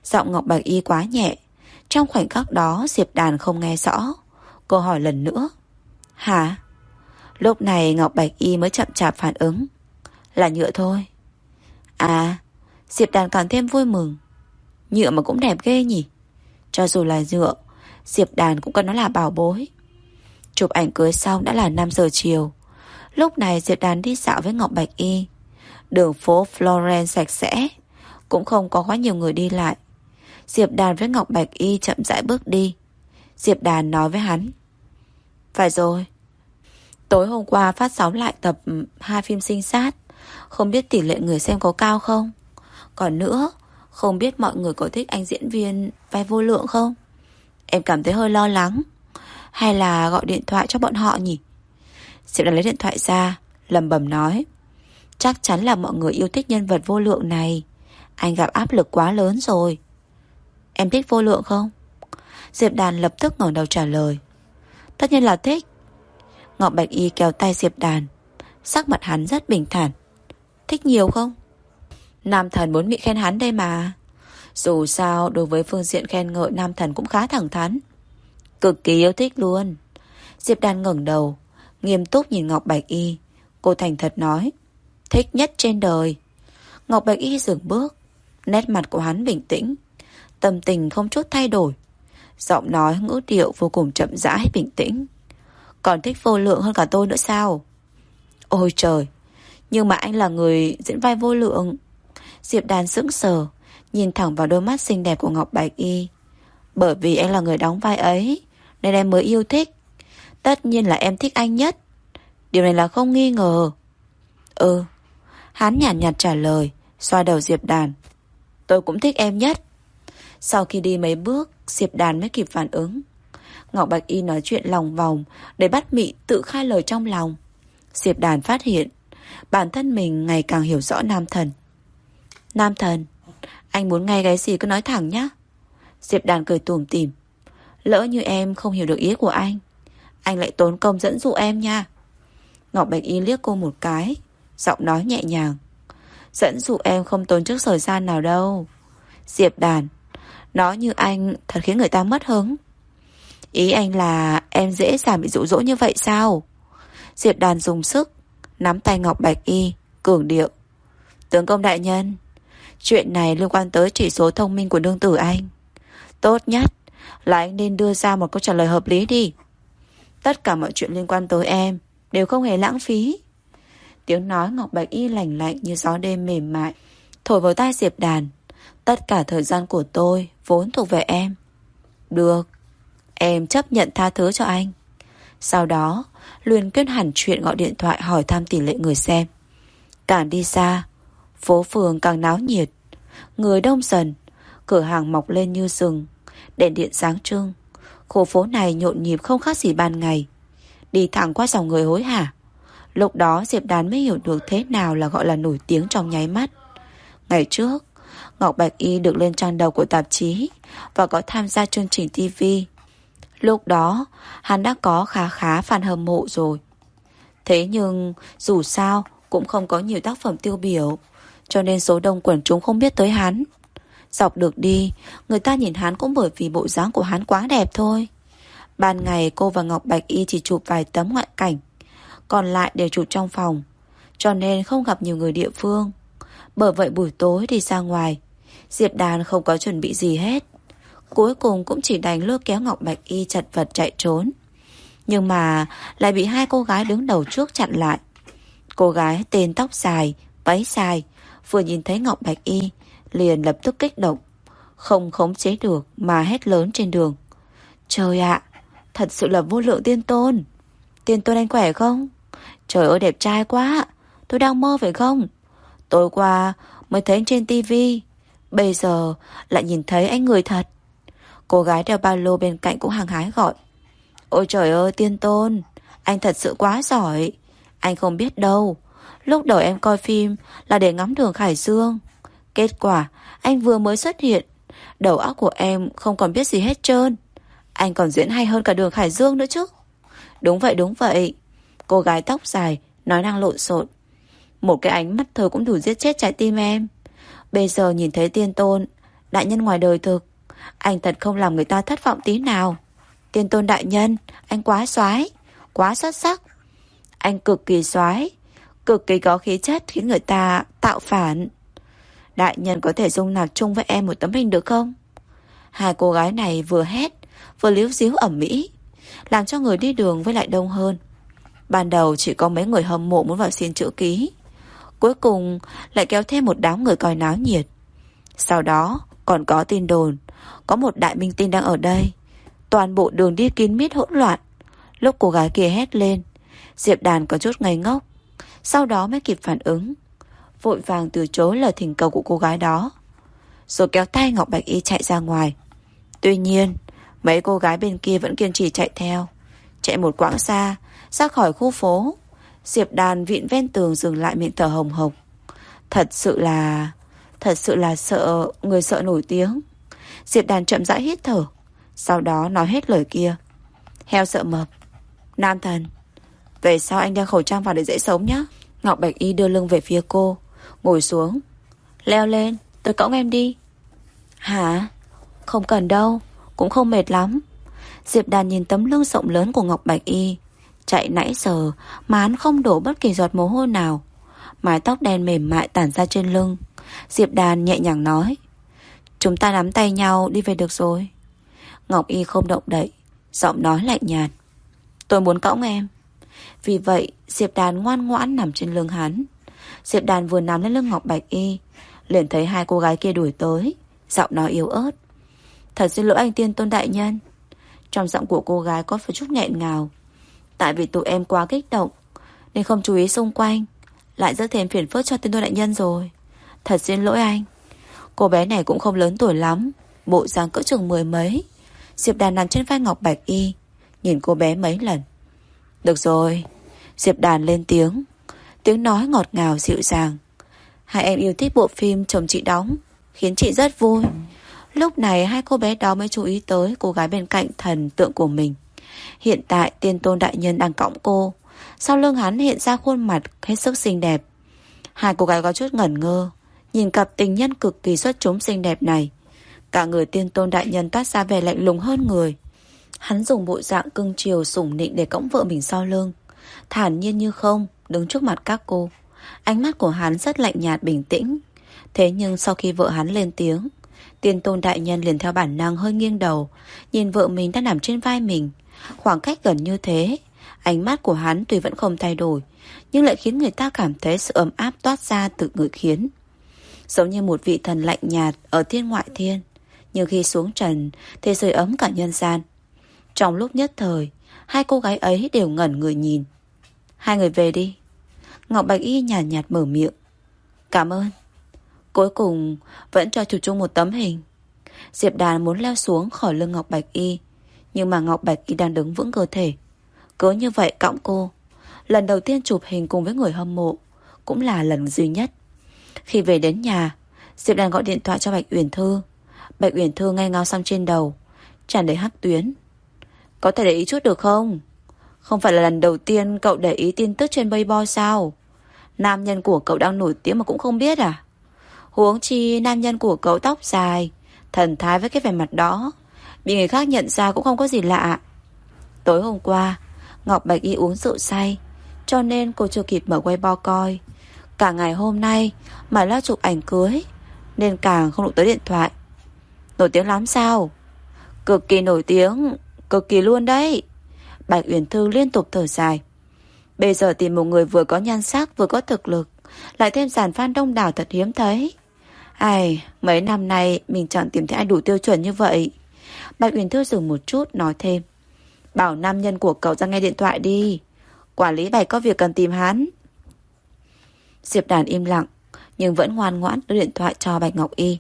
Giọng Ngọc Bạch Y quá nhẹ. Trong khoảnh khắc đó, Diệp Đàn không nghe rõ. Cô hỏi lần nữa. Hả? Lúc này Ngọc Bạch Y mới chậm chạp phản ứng. Là nhựa thôi. À Diệp Đàn càng thêm vui mừng. Nhựa mà cũng đẹp ghê nhỉ. Cho dù là nhựa, Diệp Đàn cũng coi nó là bảo bối. Chụp ảnh cưới xong đã là 5 giờ chiều. Lúc này Diệp Đàn đi dạo với Ngọc Bạch Y. Đường phố Florence sạch sẽ, Cũng không có quá nhiều người đi lại. Diệp Đàn với Ngọc Bạch Y chậm rãi bước đi. Diệp Đàn nói với hắn, Phải rồi, Tối hôm qua phát sóng lại tập hai phim sinh sát, Không biết tỷ lệ người xem có cao không? Còn nữa, Không biết mọi người có thích anh diễn viên vai vô lượng không? Em cảm thấy hơi lo lắng, Hay là gọi điện thoại cho bọn họ nhỉ? Diệp đã lấy điện thoại ra lầm bầm nói, Chắc chắn là mọi người yêu thích nhân vật vô lượng này. Anh gặp áp lực quá lớn rồi. Em thích vô lượng không? Diệp Đàn lập tức ngẩng đầu trả lời, Tất nhiên là thích. Ngọc Bạch Y kéo tay Diệp Đàn Sắc mặt hắn rất bình thản, Thích nhiều không? Nam thần muốn bị khen hắn đây mà. Dù sao, đối với phương diện khen ngợi, Nam thần cũng khá thẳng thắn. Cực kỳ yêu thích luôn. Diệp Đàn ngẩng đầu Nghiêm túc nhìn Ngọc Bạch Y. Cô thành thật nói, Thích nhất trên đời. Ngọc Bạch Y dừng bước, Nét mặt của hắn bình tĩnh, Tâm tình không chút thay đổi. Giọng nói ngữ điệu vô cùng chậm rãi, bình tĩnh. Còn thích vô lượng hơn cả tôi nữa sao? Ôi trời, Nhưng mà anh là người diễn vai vô lượng. Diệp đàn sững sờ, Nhìn thẳng vào đôi mắt xinh đẹp của Ngọc Bạch Y. Bởi vì anh là người đóng vai ấy, Nên em mới yêu thích. Tất nhiên là em thích anh nhất. Điều này là không nghi ngờ. Ừ. Hắn nhàn nhạt, nhạt trả lời Xoa đầu Diệp Đàn. Tôi cũng thích em nhất. Sau khi đi mấy bước Diệp Đàn mới kịp phản ứng. Ngọc Bạch Y nói chuyện lòng vòng Để bắt Mị tự khai lời trong lòng. Diệp Đàn phát hiện Bản thân mình ngày càng hiểu rõ Nam Thần. Nam Thần Anh muốn nghe cái gì cứ nói thẳng nhé Diệp Đàn cười tủm tỉm. Lỡ như em không hiểu được ý của anh anh lại tốn công dẫn dụ em nha. Ngọc Bạch Y liếc cô một cái, Giọng nói nhẹ nhàng. Dẫn dụ em không tốn trước thời gian nào đâu. Diệp đàn Nói như anh thật khiến người ta mất hứng. Ý anh là Em dễ dàng bị dụ dỗ như vậy sao? Diệp đàn dùng sức, Nắm tay Ngọc Bạch Y, Cường điệu. Tướng công đại nhân, Chuyện này liên quan tới chỉ số thông minh của đương tử anh. Tốt nhất Là anh nên đưa ra một câu trả lời hợp lý đi. Tất cả mọi chuyện liên quan tới em Đều không hề lãng phí. Tiếng nói Ngọc Bạch Y lành lạnh như gió đêm mềm mại, Thổi vào tai Diệp Đàn. Tất cả thời gian của tôi Vốn thuộc về em. Được, Em chấp nhận tha thứ cho anh. Sau đó, Luyện kết hẳn chuyện gọi điện thoại hỏi thăm tỷ lệ người xem. Càng đi xa, Phố phường càng náo nhiệt. Người đông dần, Cửa hàng mọc lên như rừng, Đèn điện sáng trưng. Khu phố này nhộn nhịp không khác gì ban ngày Đi thẳng qua dòng người hối hả Lúc đó Diệp Đán mới hiểu được thế nào là gọi là nổi tiếng trong nháy mắt. Ngày trước, Ngọc Bạch Y được lên trang đầu của tạp chí và có tham gia chương trình TV. Lúc đó, hắn đã có khá khá fan hâm mộ rồi. Thế nhưng, dù sao, cũng không có nhiều tác phẩm tiêu biểu, cho nên số đông quần chúng không biết tới hắn. Dọc được đi, người ta nhìn hắn cũng bởi vì bộ dáng của hắn quá đẹp thôi. Ban ngày cô và Ngọc Bạch Y chỉ chụp vài tấm ngoại cảnh còn lại đều chụp trong phòng, cho nên không gặp nhiều người địa phương. Bởi vậy buổi tối đi ra ngoài, Diệp Đàn không có chuẩn bị gì hết. Cuối cùng cũng chỉ đành lôi kéo Ngọc Bạch Y chật vật chạy trốn. Nhưng mà lại bị hai cô gái đứng đầu trước chặn lại. Cô gái tên tóc dài, váy dài, vừa nhìn thấy Ngọc Bạch Y, liền lập tức kích động, không khống chế được mà hét lớn trên đường. Trời ạ, thật sự là vô lượng tiên tôn. Tiên tôn anh khỏe không? Trời ơi đẹp trai quá, tôi đang mơ phải không? Tối qua mới thấy anh trên tivi, bây giờ lại nhìn thấy anh người thật. Cô gái đeo ba lô bên cạnh cũng hàng hái gọi. Ôi trời ơi tiên tôn, anh thật sự quá giỏi. Anh không biết đâu. Lúc đầu em coi phim là để ngắm đường Khải Dương. Kết quả, anh vừa mới xuất hiện. Đầu óc của em không còn biết gì hết trơn. Anh còn diễn hay hơn cả đường Khải Dương nữa chứ. Đúng vậy, đúng vậy. Cô gái tóc dài, nói năng lộn xộn. Một cái ánh mắt thơ cũng đủ giết chết trái tim em. Bây giờ nhìn thấy tiên tôn, đại nhân ngoài đời thực. Anh thật không làm người ta thất vọng tí nào. Tiên tôn đại nhân, anh quá xoái, quá xuất sắc. Anh cực kỳ xoái, cực kỳ có khí chất khiến người ta tạo phản. Đại nhân có thể dung nạp chung với em một tấm hình được không? Hai cô gái này vừa hét, vừa liếu díu ẩm mỹ, làm cho người đi đường với lại đông hơn. Ban đầu chỉ có mấy người hâm mộ muốn vào xin chữ ký. Cuối cùng lại kéo thêm một đám người coi náo nhiệt. Sau đó còn có tin đồn, có một đại minh tinh đang ở đây. Toàn bộ đường đi kín mít hỗn loạn. Lúc cô gái kia hét lên, Diệp Đàn có chút ngây ngốc. Sau đó mới kịp phản ứng. Vội vàng từ chối lời thỉnh cầu của cô gái đó. Rồi kéo tay Ngọc Bạch Y chạy ra ngoài. Tuy nhiên, mấy cô gái bên kia vẫn kiên trì chạy theo. Chạy một quãng xa, ra khỏi khu phố. Diệp Đàn vịn ven tường dừng lại miệng thở hồng hộc. Thật sự là... Thật sự là sợ... Người sợ nổi tiếng. Diệp Đàn chậm rãi hít thở. Sau đó nói hết lời kia. Heo sợ mập. Nam thần. Về sau anh đeo khẩu trang vào để dễ sống nhé. Ngọc Bạch Y đưa lưng về phía cô. Ngồi xuống. Leo lên. Tôi cõng em đi. Hả? Không cần đâu. Cũng không mệt lắm. Diệp Đàn nhìn tấm lưng rộng lớn của Ngọc Bạch Y. Chạy nãy giờ mà hắn không đổ bất kỳ giọt mồ hôi nào. Mái tóc đen mềm mại tản ra trên lưng. Diệp Đàn nhẹ nhàng nói. Chúng ta nắm tay nhau đi về được rồi. Ngọc Y không động đậy. Giọng nói lạnh nhạt. Tôi muốn cõng em. Vì vậy, Diệp Đàn ngoan ngoãn nằm trên lưng hắn. Diệp Đàn vừa nằm lên lưng Ngọc Bạch Y, liền thấy hai cô gái kia đuổi tới. Giọng nói yếu ớt. Thật xin lỗi anh tiên tôn đại nhân. Trong giọng của cô gái có phải chút nghẹn ngào. Tại vì tụi em quá kích động, nên không chú ý xung quanh. Lại rất thêm phiền phức cho tiên tôn đại nhân rồi. Thật xin lỗi anh. Cô bé này cũng không lớn tuổi lắm, bộ dáng cỡ chừng mười mấy. Diệp Đàn nằm trên vai Ngọc Bạch Y, nhìn cô bé mấy lần. Được rồi, Diệp Đàn lên tiếng. Tiếng nói ngọt ngào dịu dàng. Hai em yêu thích bộ phim chồng chị đóng, khiến chị rất vui. Lúc này hai cô bé đó mới chú ý tới cô gái bên cạnh thần tượng của mình. Hiện tại tiên tôn đại nhân đang cõng cô. Sau lưng hắn hiện ra khuôn mặt hết sức xinh đẹp. Hai cô gái có chút ngẩn ngơ. Nhìn cặp tình nhân cực kỳ xuất chúng xinh đẹp này. Cả người tiên tôn đại nhân toát ra vẻ lạnh lùng hơn người. Hắn dùng bộ dạng cưng chiều sủng nịnh để cõng vợ mình sau lưng. Thản nhiên như không, đứng trước mặt các cô. Ánh mắt của hắn rất lạnh nhạt bình tĩnh. Thế nhưng sau khi vợ hắn lên tiếng, tiên tôn đại nhân liền theo bản năng hơi nghiêng đầu, nhìn vợ mình đang nằm trên vai mình. Khoảng cách gần như thế, ánh mắt của hắn tuy vẫn không thay đổi, nhưng lại khiến người ta cảm thấy sự ấm áp toát ra từ người khiến. Giống như một vị thần lạnh nhạt ở thiên ngoại thiên, nhưng khi xuống trần thì sưởi ấm cả nhân gian. Trong lúc nhất thời, hai cô gái ấy đều ngẩn người nhìn. Hai người về đi. Ngọc Bạch Y nhàn nhạt, nhạt mở miệng. Cảm ơn. Cuối cùng vẫn cho chụp chung một tấm hình. Diệp Đàn muốn leo xuống khỏi lưng Ngọc Bạch Y. Nhưng mà Ngọc Bạch Y đang đứng vững cơ thể. Cứ như vậy cõng cô. Lần đầu tiên chụp hình cùng với người hâm mộ. Cũng là lần duy nhất. Khi về đến nhà, Diệp Đàn gọi điện thoại cho Bạch Uyển Thư. Bạch Uyển Thư ngay ngao xong trên đầu. Tràn đầy hắc tuyến. Có thể để ý chút được không? Không phải là lần đầu tiên cậu để ý tin tức trên Weibo sao? Nam nhân của cậu đang nổi tiếng mà cũng không biết à? Huống chi nam nhân của cậu tóc dài, thần thái với cái vẻ mặt đó. Bị người khác nhận ra cũng không có gì lạ. Tối hôm qua, Ngọc Bạch Y uống rượu say, cho nên cô chưa kịp mở Weibo coi. Cả ngày hôm nay mà lo chụp ảnh cưới, nên càng không đụng tới điện thoại. Nổi tiếng lắm sao? Cực kỳ nổi tiếng, cực kỳ luôn đấy. Bạch Uyển Thư liên tục thở dài. Bây giờ tìm một người vừa có nhan sắc vừa có thực lực Lại thêm giàn phan đông đảo thật hiếm thấy. Ai, mấy năm nay mình chẳng tìm thấy ai đủ tiêu chuẩn như vậy. Bạch Uyển Thư dừng một chút nói thêm. Bảo nam nhân của cậu ra nghe điện thoại đi. Quản lý Bạch có việc cần tìm hắn. Diệp Đàn im lặng Nhưng vẫn ngoan ngoãn đưa điện thoại cho Bạch Ngọc Y.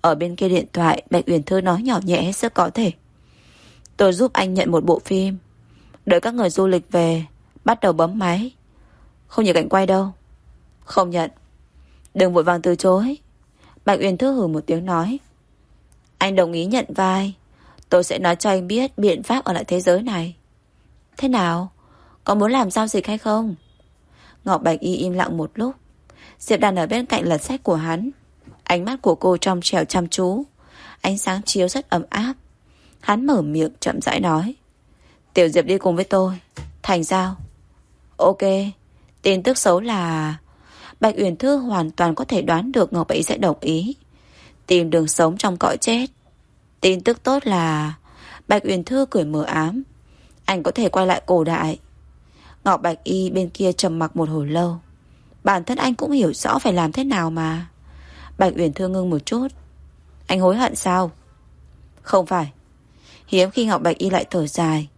Ở bên kia điện thoại Bạch Uyển Thư nói nhỏ nhẹ hết sức có thể. Tôi giúp anh nhận một bộ phim. Đợi các người du lịch về, Bắt đầu bấm máy. Không nhờ cảnh quay đâu. Không nhận. Đừng vội vàng từ chối. Bạch uyên Thư hử một tiếng nói. Anh đồng ý nhận vai. Tôi sẽ nói cho anh biết biện pháp ở lại thế giới này. Thế nào? Có muốn làm giao dịch hay không? Ngọc Bạch Y im lặng một lúc. Diệp Đàn ở bên cạnh lật sách của hắn. Ánh mắt của cô trong trèo chăm chú. Ánh sáng chiếu rất ấm áp. Hắn mở miệng chậm rãi nói. Tiểu Diệp đi cùng với tôi. Thành giao Ok, Tin tức xấu là Bạch Uyển Thư hoàn toàn có thể đoán được Ngọc Bạch sẽ đồng ý Tìm đường sống trong cõi chết. Tin tức tốt là Bạch Uyển Thư cười mờ ám. Anh có thể quay lại cổ đại. Ngọc Bạch Y bên kia trầm mặc một hồi lâu. Bản thân anh cũng hiểu rõ phải làm thế nào mà. Bạch Uyển Thư ngưng một chút. Anh hối hận sao? Không phải. Hiếm khi Ngọc Bạch Y lại thở dài.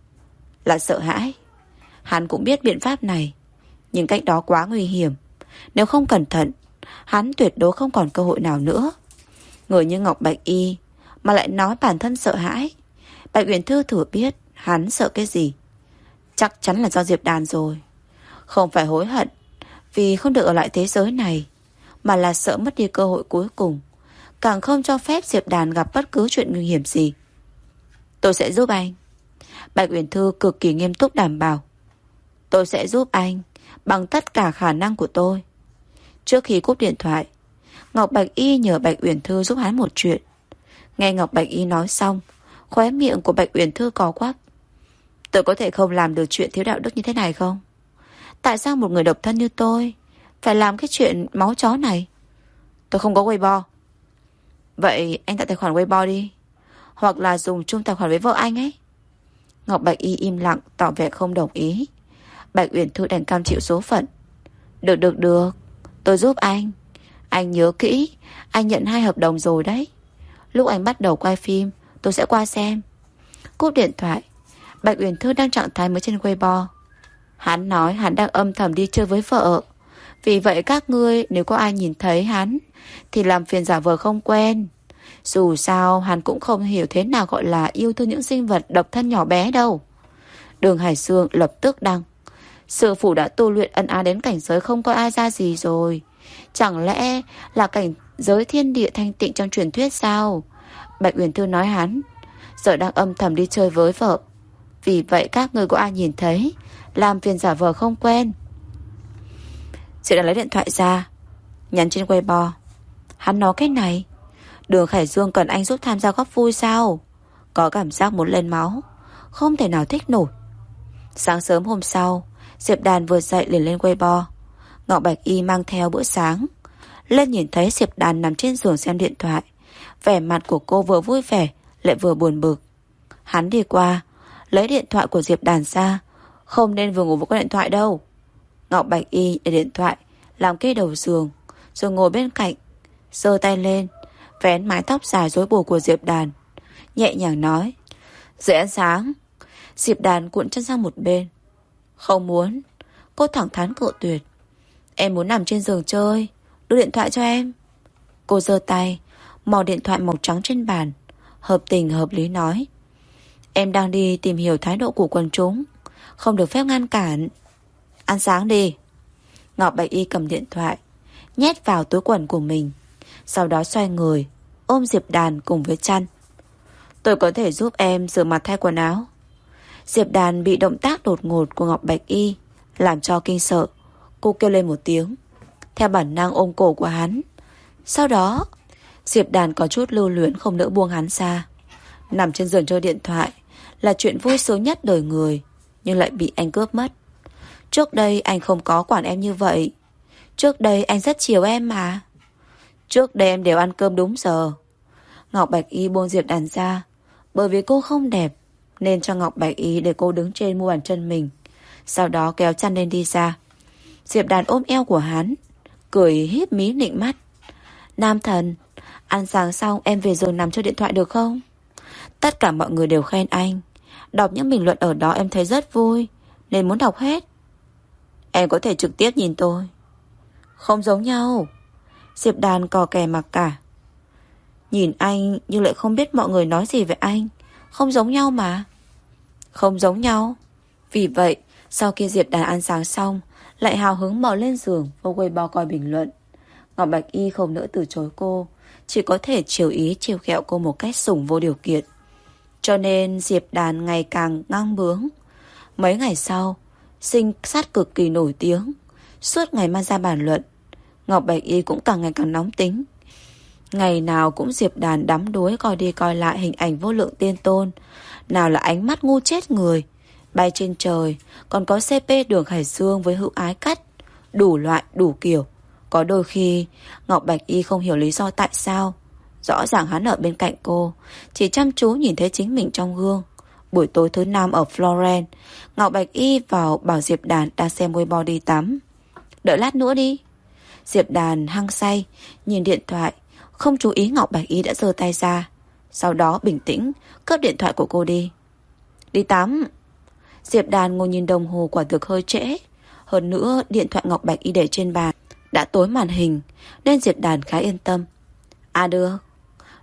Là sợ hãi. Hắn cũng biết biện pháp này, Nhưng cách đó quá nguy hiểm. Nếu không cẩn thận, Hắn tuyệt đối không còn cơ hội nào nữa. Người như Ngọc Bạch Y Mà lại nói bản thân sợ hãi. Bạch Uyển Thư thử biết Hắn sợ cái gì. Chắc chắn là do Diệp Đàn rồi. Không phải hối hận Vì không được ở lại thế giới này, Mà là sợ mất đi cơ hội cuối cùng. Càng không cho phép Diệp Đàn gặp bất cứ chuyện nguy hiểm gì. Tôi sẽ giúp anh. Bạch Uyển Thư cực kỳ nghiêm túc đảm bảo. Tôi sẽ giúp anh Bằng tất cả khả năng của tôi. Trước khi cúp điện thoại, Ngọc Bạch Y nhờ Bạch Uyển Thư giúp hắn một chuyện. Nghe Ngọc Bạch Y nói xong, Khóe miệng của Bạch Uyển Thư có quắc Tôi có thể không làm được chuyện thiếu đạo đức như thế này không? Tại sao một người độc thân như tôi Phải làm cái chuyện máu chó này? Tôi không có Weibo. Vậy anh tạo tài khoản Weibo đi, Hoặc là dùng chung tài khoản với vợ anh ấy. Ngọc Bạch Y im lặng, Tỏ vẻ không đồng ý. Bạch Uyển Thư đành cam chịu số phận. Được được được. Tôi giúp anh. Anh nhớ kỹ, Anh nhận hai hợp đồng rồi đấy. Lúc anh bắt đầu quay phim, Tôi sẽ qua xem. Cúp điện thoại, Bạch Uyển Thư đang trạng thái mới trên Weibo. Hắn nói hắn đang âm thầm đi chơi với vợ. Vì vậy các ngươi, Nếu có ai nhìn thấy hắn, Thì làm phiền giả vờ không quen. Dù sao, hắn cũng không hiểu thế nào gọi là Yêu thương những sinh vật độc thân nhỏ bé đâu. Đường Hải Sương lập tức đăng. Sư phụ đã tu luyện ân á đến cảnh giới không có ai ra gì rồi. Chẳng lẽ là cảnh giới thiên địa thanh tịnh trong truyền thuyết sao? Bạch Uyển Thư nói hắn. Giờ đang âm thầm đi chơi với vợ. Vì vậy các người có ai nhìn thấy? Làm phiền giả vờ không quen. Sự đã lấy điện thoại ra. Nhắn trên Weibo. Hắn nói cái này. Đường Khải Dương cần anh giúp tham gia góp vui sao? Có cảm giác muốn lên máu. Không thể nào thích nổi. Sáng sớm hôm sau, Diệp Đàn vừa dậy liền lên Weibo. Ngọc Bạch Y mang theo bữa sáng. Lên nhìn thấy Diệp Đàn nằm trên giường xem điện thoại. Vẻ mặt của cô vừa vui vẻ, Lại vừa buồn bực. Hắn đi qua, Lấy điện thoại của Diệp Đàn ra. Không nên vừa ngủ với con điện thoại đâu. Ngọc Bạch Y để điện thoại, Làm kê đầu giường, Rồi ngồi bên cạnh, giơ tay lên. Vén mái tóc dài rối bù của Diệp Đàn. Nhẹ nhàng nói Dậy ăn sáng. Diệp Đàn cuộn chân sang một bên. Không muốn. Cô thẳng thắn cự tuyệt. Em muốn nằm trên giường chơi, Đưa điện thoại cho em. Cô giơ tay, Mò điện thoại màu trắng trên bàn, Hợp tình hợp lý nói, Em đang đi tìm hiểu thái độ của quần chúng, Không được phép ngăn cản. Ăn sáng đi. Ngọc Bạch Y cầm điện thoại, Nhét vào túi quần của mình. Sau đó xoay người, Ôm Diệp Đàn cùng với chăn. Tôi có thể giúp em rửa mặt thay quần áo. Diệp Đàn bị động tác đột ngột của Ngọc Bạch Y Làm cho kinh sợ. Cô kêu lên một tiếng. Theo bản năng ôm cổ của hắn. Sau đó, Diệp Đàn có chút lưu luyến không nỡ buông hắn xa Nằm trên giường chơi điện thoại Là chuyện vui sướng nhất đời người, Nhưng lại bị anh cướp mất. Trước đây anh không có quản em như vậy. Trước đây anh rất chiều em mà. Trước đây em đều ăn cơm đúng giờ. Ngọc Bạch Y buông Diệp Đàn ra, Bởi vì cô không đẹp, Nên cho Ngọc Bạch Y để cô đứng trên mu bàn chân mình, Sau đó kéo chăn lên đi ra. Diệp đàn ôm eo của hắn, Cười hiếp mí nịnh mắt. Nam thần, Ăn sáng xong em về giường nằm cho điện thoại được không? Tất cả mọi người đều khen anh. Đọc những bình luận ở đó em thấy rất vui, Nên muốn đọc hết. Em có thể trực tiếp nhìn tôi. Không giống nhau. Diệp đàn cò kè mặc cả. Nhìn anh nhưng lại không biết mọi người nói gì về anh. Không giống nhau mà. Không giống nhau. Vì vậy, sau khi Diệp đàn ăn sáng xong, Lại hào hứng bỏ lên giường Vô quay bao coi bình luận. Ngọc Bạch Y không nỡ từ chối cô, Chỉ có thể chiều ý chiều kẹo cô một cách sủng vô điều kiện. Cho nên Diệp đàn ngày càng ngang bướng. Mấy ngày sau, Sinh sát cực kỳ nổi tiếng. Suốt ngày mang ra bàn luận Ngọc Bạch Y cũng càng ngày càng nóng tính Ngày nào cũng Diệp Đàn đắm đuối coi đi coi lại hình ảnh vô lượng tiên tôn. Nào là ánh mắt ngu chết người. Bay trên trời, còn có CP đường Hải Dương với hữu ái cắt. Đủ loại, đủ kiểu. Có đôi khi, Ngọc Bạch Y không hiểu lý do tại sao. Rõ ràng hắn ở bên cạnh cô, chỉ chăm chú nhìn thấy chính mình trong gương. Buổi tối thứ năm ở Florence, Ngọc Bạch Y vào bảo Diệp Đàn đang xem body tắm. Đợi lát nữa đi. Diệp Đàn hăng say, nhìn điện thoại, không chú ý Ngọc Bạch Y đã giơ tay ra. Sau đó bình tĩnh Cướp điện thoại của cô đi. Đi tắm. Diệp Đàn ngồi nhìn đồng hồ quả thực hơi trễ. Hơn nữa điện thoại Ngọc Bạch Y để trên bàn Đã tối màn hình Nên Diệp Đàn khá yên tâm. À được.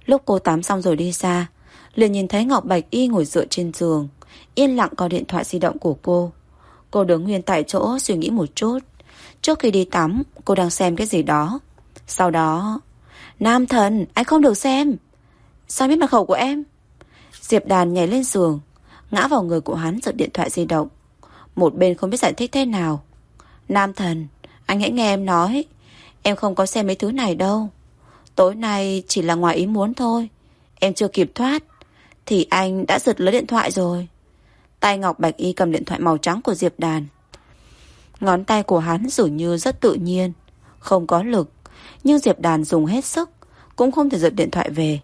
Lúc cô tắm xong rồi đi ra liền nhìn thấy Ngọc Bạch Y ngồi dựa trên giường Yên lặng có điện thoại di động của cô. Cô đứng nguyên tại chỗ suy nghĩ một chút. Trước khi đi tắm Cô đang xem cái gì đó Sau đó Nam thần, anh không được xem. Sao biết mật khẩu của em? Diệp đàn nhảy lên giường, ngã vào người của hắn giật điện thoại di động. Một bên không biết giải thích thế nào. Nam thần, anh hãy nghe em nói. Em không có xem mấy thứ này đâu. Tối nay chỉ là ngoài ý muốn thôi. Em chưa kịp thoát. Thì anh đã giật lấy điện thoại rồi. Tay Ngọc Bạch Y cầm điện thoại màu trắng của Diệp Đàn. Ngón tay của hắn dường như rất tự nhiên. Không có lực. Nhưng Diệp Đàn dùng hết sức, Cũng không thể giật điện thoại về.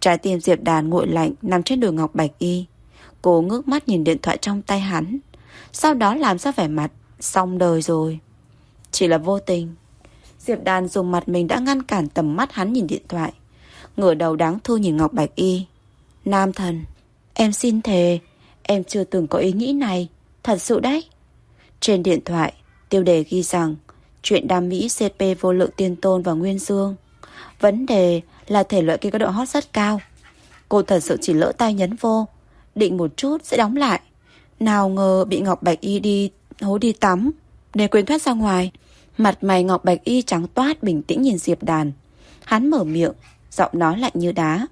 Trái tim Diệp Đàn nguội lạnh Nằm trên đường Ngọc Bạch Y. Cô ngước mắt nhìn điện thoại trong tay hắn. Sau đó làm ra vẻ mặt, Xong đời rồi. Chỉ là vô tình. Diệp Đàn dùng mặt mình đã ngăn cản tầm mắt hắn nhìn điện thoại. Ngửa đầu đáng thương nhìn Ngọc Bạch Y. Nam thần, Em xin thề, Em chưa từng có ý nghĩ này. Thật sự đấy. Trên điện thoại, Tiêu đề ghi rằng Chuyện đam mỹ CP vô lượng tiên tôn và nguyên dương. Vấn đề là thể loại kia có độ hot rất cao. Cô thật sự chỉ lỡ tay nhấn vô, Định một chút sẽ đóng lại. Nào ngờ bị Ngọc Bạch Y đi, hố đi tắm Nên quên thoát ra ngoài. Mặt mày Ngọc Bạch Y trắng toát, bình tĩnh nhìn Diệp Đàn. Hắn mở miệng, Giọng nói lạnh như đá.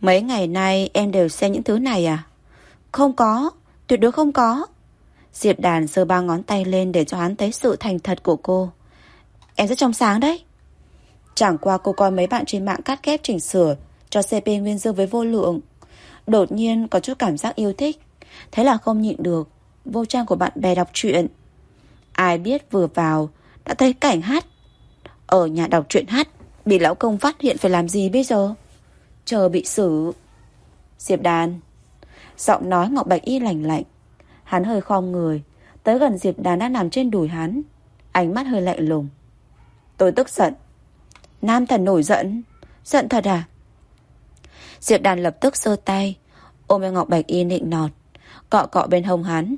Mấy ngày nay em đều xem những thứ này à? Không có, Tuyệt đối không có. Diệp đàn giơ ba ngón tay lên để cho hắn thấy sự thành thật của cô. Em rất trong sáng đấy. Chẳng qua cô coi mấy bạn trên mạng cắt ghép chỉnh sửa cho CP Nguyên Dương với vô lượng. Đột nhiên có chút cảm giác yêu thích. Thế là không nhịn được. Vô trang của bạn bè đọc truyện. Ai biết vừa vào đã thấy cảnh hát. Ở nhà đọc truyện hát, bị lão công phát hiện phải làm gì bây giờ? Chờ bị xử. Diệp đàn. Giọng nói Ngọc Bạch Y lành lạnh. Hắn hơi khom người. Tới gần Diệp Đàn đang nằm trên đùi hắn. Ánh mắt hơi lạnh lùng. Tôi tức giận. Nam thần nổi giận. Giận thật à? Diệp Đàn lập tức sơ tay. Ôm em Ngọc Bạch Y nịnh nọt. Cọ cọ bên hông hắn.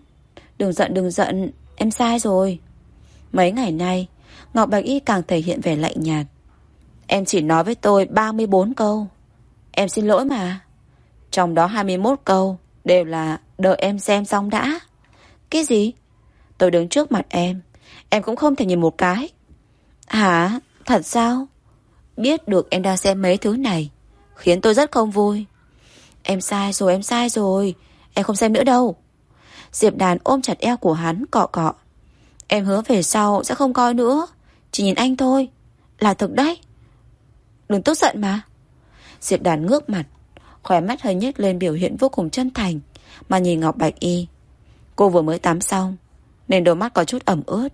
Đừng giận đừng giận. Em sai rồi. Mấy ngày nay, Ngọc Bạch Y càng thể hiện vẻ lạnh nhạt. Em chỉ nói với tôi 34 câu. Em xin lỗi mà. Trong đó 21 câu Đều là đợi em xem xong đã. Cái gì? Tôi đứng trước mặt em. Em cũng không thể nhìn một cái. Hả? Thật sao? Biết được em đang xem mấy thứ này Khiến tôi rất không vui. Em sai rồi, em sai rồi. Em không xem nữa đâu. Diệp đàn ôm chặt eo của hắn cọ cọ. Em hứa về sau sẽ không coi nữa. Chỉ nhìn anh thôi. Là thực đấy. Đừng tức giận mà. Diệp đàn ngước mặt. Khóe mắt hơi nhếch lên biểu hiện vô cùng chân thành. Mà nhìn Ngọc Bạch Y, Cô vừa mới tắm xong, Nên đôi mắt có chút ẩm ướt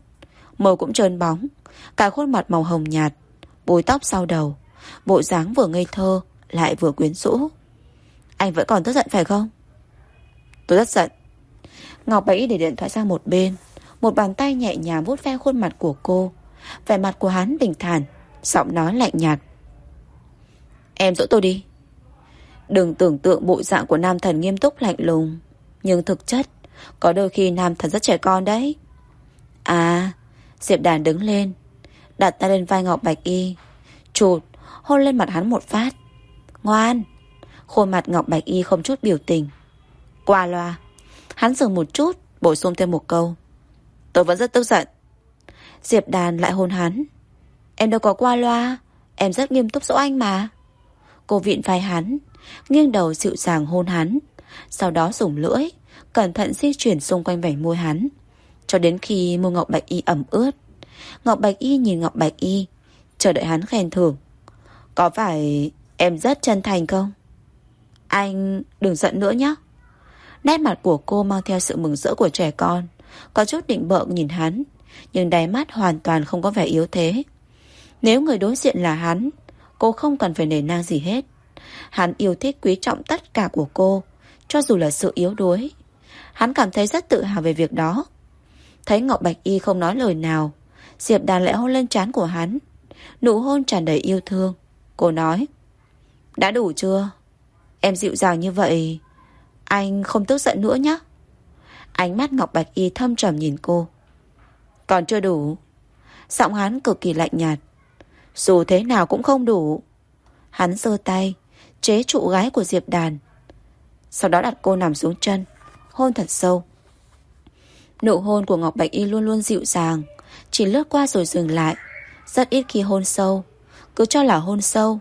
Màu cũng trơn bóng, Cả khuôn mặt màu hồng nhạt, Búi tóc sau đầu, Bộ dáng vừa ngây thơ Lại vừa quyến rũ. Anh vẫn còn tức giận phải không? Tôi rất giận. Ngọc Bạch Y để điện thoại sang một bên, Một bàn tay nhẹ nhàng vuốt ve khuôn mặt của cô, Vẻ mặt của hắn bình thản, Giọng nói lạnh nhạt. Em dỗ tôi đi. Đừng tưởng tượng bộ dạng của nam thần nghiêm túc lạnh lùng. Nhưng thực chất, Có đôi khi nam thần rất trẻ con đấy. À Diệp đàn đứng lên, Đặt tay lên vai Ngọc Bạch Y, Chụt, Hôn lên mặt hắn một phát. Ngoan, Khuôn mặt Ngọc Bạch Y không chút biểu tình. Qua loa, Hắn dừng một chút, Bổ sung thêm một câu. Tôi vẫn rất tức giận. Diệp đàn lại hôn hắn. Em đâu có qua loa, Em rất nghiêm túc dỗ anh mà. Cô viện vai hắn Nghiêng đầu dịu dàng hôn hắn, Sau đó dùng lưỡi Cẩn thận di chuyển xung quanh vảy môi hắn. Cho đến khi môi Ngọc Bạch Y ẩm ướt, Ngọc Bạch Y nhìn Ngọc Bạch Y, Chờ đợi hắn khen thưởng. Có phải em rất chân thành không? Anh đừng giận nữa nhé. Nét mặt của cô mang theo sự mừng rỡ của trẻ con, Có chút định bợ nhìn hắn, Nhưng đáy mắt hoàn toàn không có vẻ yếu thế. Nếu người đối diện là hắn, Cô không cần phải nể nang gì hết. Hắn yêu thích quý trọng tất cả của cô, Cho dù là sự yếu đuối. Hắn cảm thấy rất tự hào về việc đó. Thấy Ngọc Bạch Y không nói lời nào, Diệp Đàn lại hôn lên trán của hắn. Nụ hôn tràn đầy yêu thương. Cô nói, Đã đủ chưa? Em dịu dàng như vậy, Anh không tức giận nữa nhé Ánh mắt Ngọc Bạch Y thâm trầm nhìn cô. Còn chưa đủ. Giọng hắn cực kỳ lạnh nhạt. Dù thế nào cũng không đủ. Hắn giơ tay Chế trụ gái của Diệp Đàn. Sau đó đặt cô nằm xuống chân, Hôn thật sâu. Nụ hôn của Ngọc Bạch Y luôn luôn dịu dàng, Chỉ lướt qua rồi dừng lại. Rất ít khi hôn sâu, Cứ cho là hôn sâu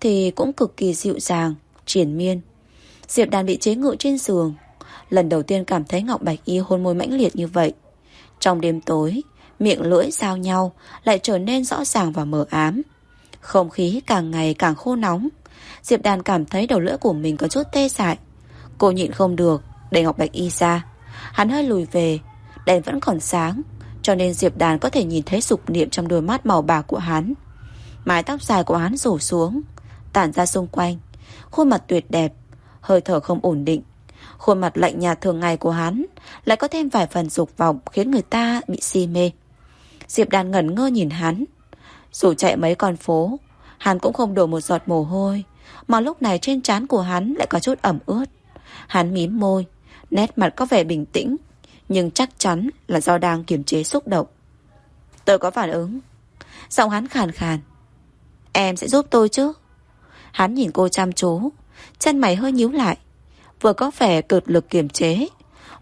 Thì cũng cực kỳ dịu dàng Triển miên. Diệp Đàn bị chế ngự trên giường. Lần đầu tiên cảm thấy Ngọc Bạch Y hôn môi mãnh liệt như vậy. Trong đêm tối, Miệng lưỡi giao nhau Lại trở nên rõ ràng và mờ ám. Không khí càng ngày càng khô nóng. Diệp Đàn cảm thấy đầu lưỡi của mình có chút tê dại. Cô nhịn không được, Để Ngọc Bạch Y ra. Hắn hơi lùi về, Đèn vẫn còn sáng, Cho nên Diệp Đàn có thể nhìn thấy sục niệm trong đôi mắt màu bạc của hắn. Mái tóc dài của hắn rủ xuống, Tản ra xung quanh. Khuôn mặt tuyệt đẹp, Hơi thở không ổn định. Khuôn mặt lạnh nhạt thường ngày của hắn Lại có thêm vài phần dục vọng Khiến người ta bị si mê. Diệp đàn ngẩn ngơ nhìn hắn. Dù chạy mấy con phố Hắn cũng không đổ một giọt mồ hôi, Mà lúc này trên trán của hắn lại có chút ẩm ướt. Hắn mím môi, Nét mặt có vẻ bình tĩnh, Nhưng chắc chắn là do đang kiềm chế xúc động. Tôi có phản ứng. Giọng hắn khàn khàn. Em sẽ giúp tôi chứ? Hắn nhìn cô chăm chú, Chân mày hơi nhíu lại. Vừa có vẻ cực lực kiềm chế,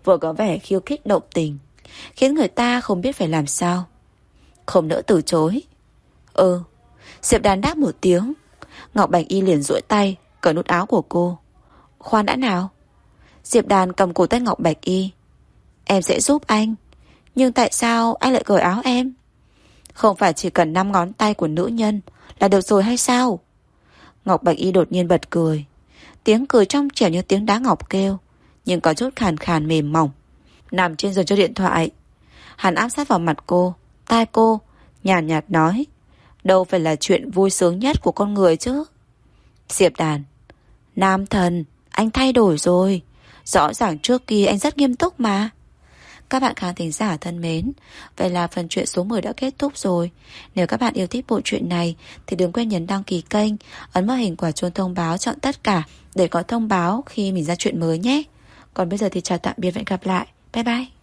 Vừa có vẻ khiêu khích động tình, Khiến người ta không biết phải làm sao. Không nỡ từ chối. Ừ Diệp đàn đáp một tiếng. Ngọc Bạch Y liền duỗi tay Cởi nút áo của cô. Khoan đã nào? Diệp đàn cầm cổ tay Ngọc Bạch Y. Em sẽ giúp anh Nhưng tại sao anh lại cởi áo em? Không phải chỉ cần 5 ngón tay của nữ nhân Là được rồi hay sao? Ngọc Bạch Y đột nhiên bật cười. Tiếng cười trong trẻo như tiếng đá ngọc kêu Nhưng có chút khàn khàn mềm mỏng. Nằm trên giường cho điện thoại. Hắn áp sát vào mặt cô Tai cô Nhàn nhạt, nhạt nói. Đâu phải là chuyện vui sướng nhất của con người chứ Diệp đàn Nam thần Anh thay đổi rồi Rõ ràng trước kia anh rất nghiêm túc mà các bạn khán thính giả thân mến, vậy là phần chuyện số 10 đã kết thúc rồi. Nếu các bạn yêu thích bộ truyện này thì đừng quên nhấn đăng ký kênh, ấn vào hình quả chuông thông báo chọn tất cả để có thông báo khi mình ra chuyện mới nhé. Còn bây giờ thì chào tạm biệt và hẹn gặp lại. Bye bye.